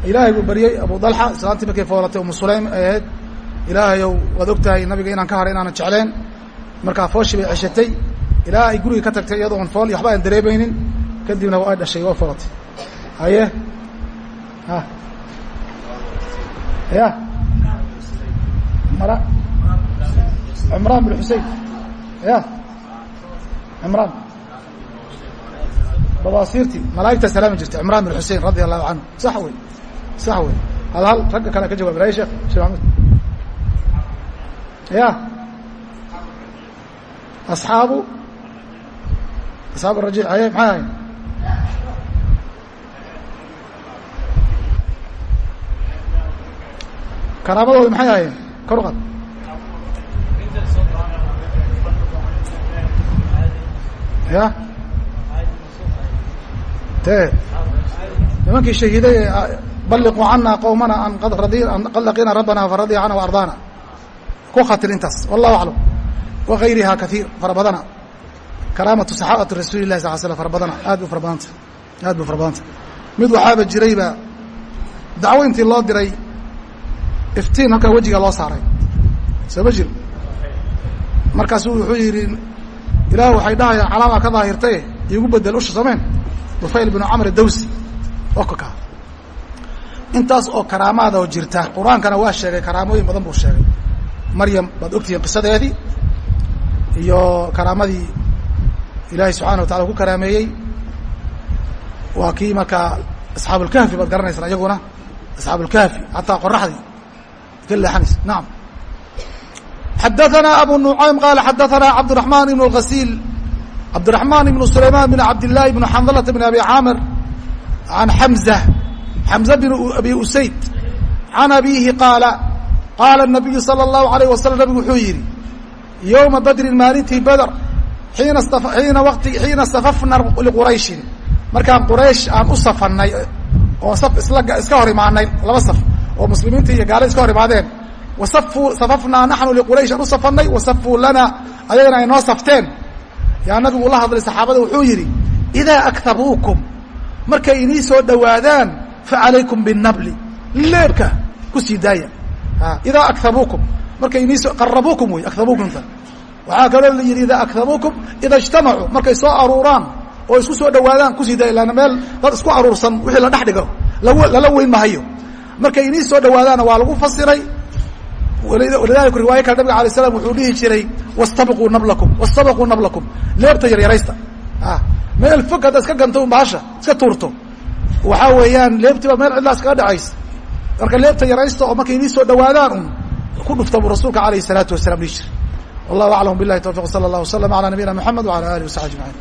ilaahay buu baryey abu dalxa. Islaantii markay foolatay umu sulaym ay ahayd ilaahayow waad og tahay nabiga inaan ka haray inaanan jecleen. Markaa fooshii bay ceshatay ilaa ay guriga ka tagtay iyadoo on fool iyo waxba aan dareemaynin. Kadibna waa dhashay waa foolatay haye. Ha ya cimraan bin xusein ya cimraan babaasiirtii malaa'igta salaami jirtay cimraan bin xusein radia allahu canhu sax wey sax wey hal hal ragga kale ka jawab raye sheekh shekh maxamed ya. Asxaabu? Asxaab rajic haye maxay ahayn? Karaamadooda maxay ahayen kor uqad ya te. Nimankii shahiiday balliquu cana qowmana an qad laqina rabbana faradiya cana waardaana ku khatir intaas wallahu aclam. Wagayriha kaiir fara badana karaamatu saxaabati rasuuli lahi sal slam fara badana aad bu fara badanta aad bu fara badanta mid waxaaba jirayba dacwo intii loo diray iftiin halkaa wejiga loo saaray. Soo ma jiro markaasuu wuxuu yidhi ilaah waxay dhahayaan calaamaa ka daahirtaye iigu bedel usha sameen rufayl binu camr dawsi okka intaas oo karaamaada oo jirta qur'aankana waa sheegay karaamooyin badan buu sheegay. Maryam baad ogtihiin qisadeedii iyo karaamadii ilaahay subxana wa tacala ku karaameeyey. Waa kii markaa asxaabulkahfi baad garanaysaa iyaguna asxaabulkahfi hataa qoraxdii ka leexanaysa naam. Xadaanaa abu nucaym qaala xadaanaa cabdiraxmaan ibn اasiil cabdiraxmaan ibnu sulaymaan bin cabdillaahi bn xandalata bn abi caamir an xamza xamza bin abi usayd can abiihi qaala qaala nabiyu sala allahu alayh wasalam nabigu wuxuu yidhi yowma badrin maalintii beder xiina xiina wati xiina safafna liqurayshin markaan quraysh aan u safannay oo saf isla iska hor imaanay laba saf oo muslimiinta iyo gaalada iska hor imaadeen wasafuu safafnaa naxnu liquraysh aan u safannay wasafuu lana ayagana ay noo safteen yaa nabigu ula hadlay saxaabada wuxuu yidhi idaa aktabuukum markay inii soo dhowaadaan facalaykum binabli leebka ku sii daaya. Idaa aktabuukum markay iniisoo qarabuukum wey aktabuukumta waxaa kaloo la yidhi idaa aktabuukum ida ijtamacuu markay soo aruuraan oo isku soo dhowaadaan ku sii daaya laanna meel dad isku aruursan wixii la dhex dhigo lala weyn mahayo markay inii soo dhowaadaanna waa lagu fasiray walidalika riwaaya kale nabiga alay slam wuxuu dhihi jiray wastabquu nablakum wastabaquu nablakum leebta yaryaraysta meel fog hadda iska ganto bahasha iska tuurto waxaa weeyaan leebtiiba meel cidlaa iskaga dhacaysa marka leebta yaraysta oo markay inii soo dhowaadaan un ku dhufta buu rasuulka alayh الsalaatu wasalam dhihi jiray wallahu aclam bilahi tawfiq sala اllah waslama alى nabiyina mxamed wala alih wasaxbi ajmaciin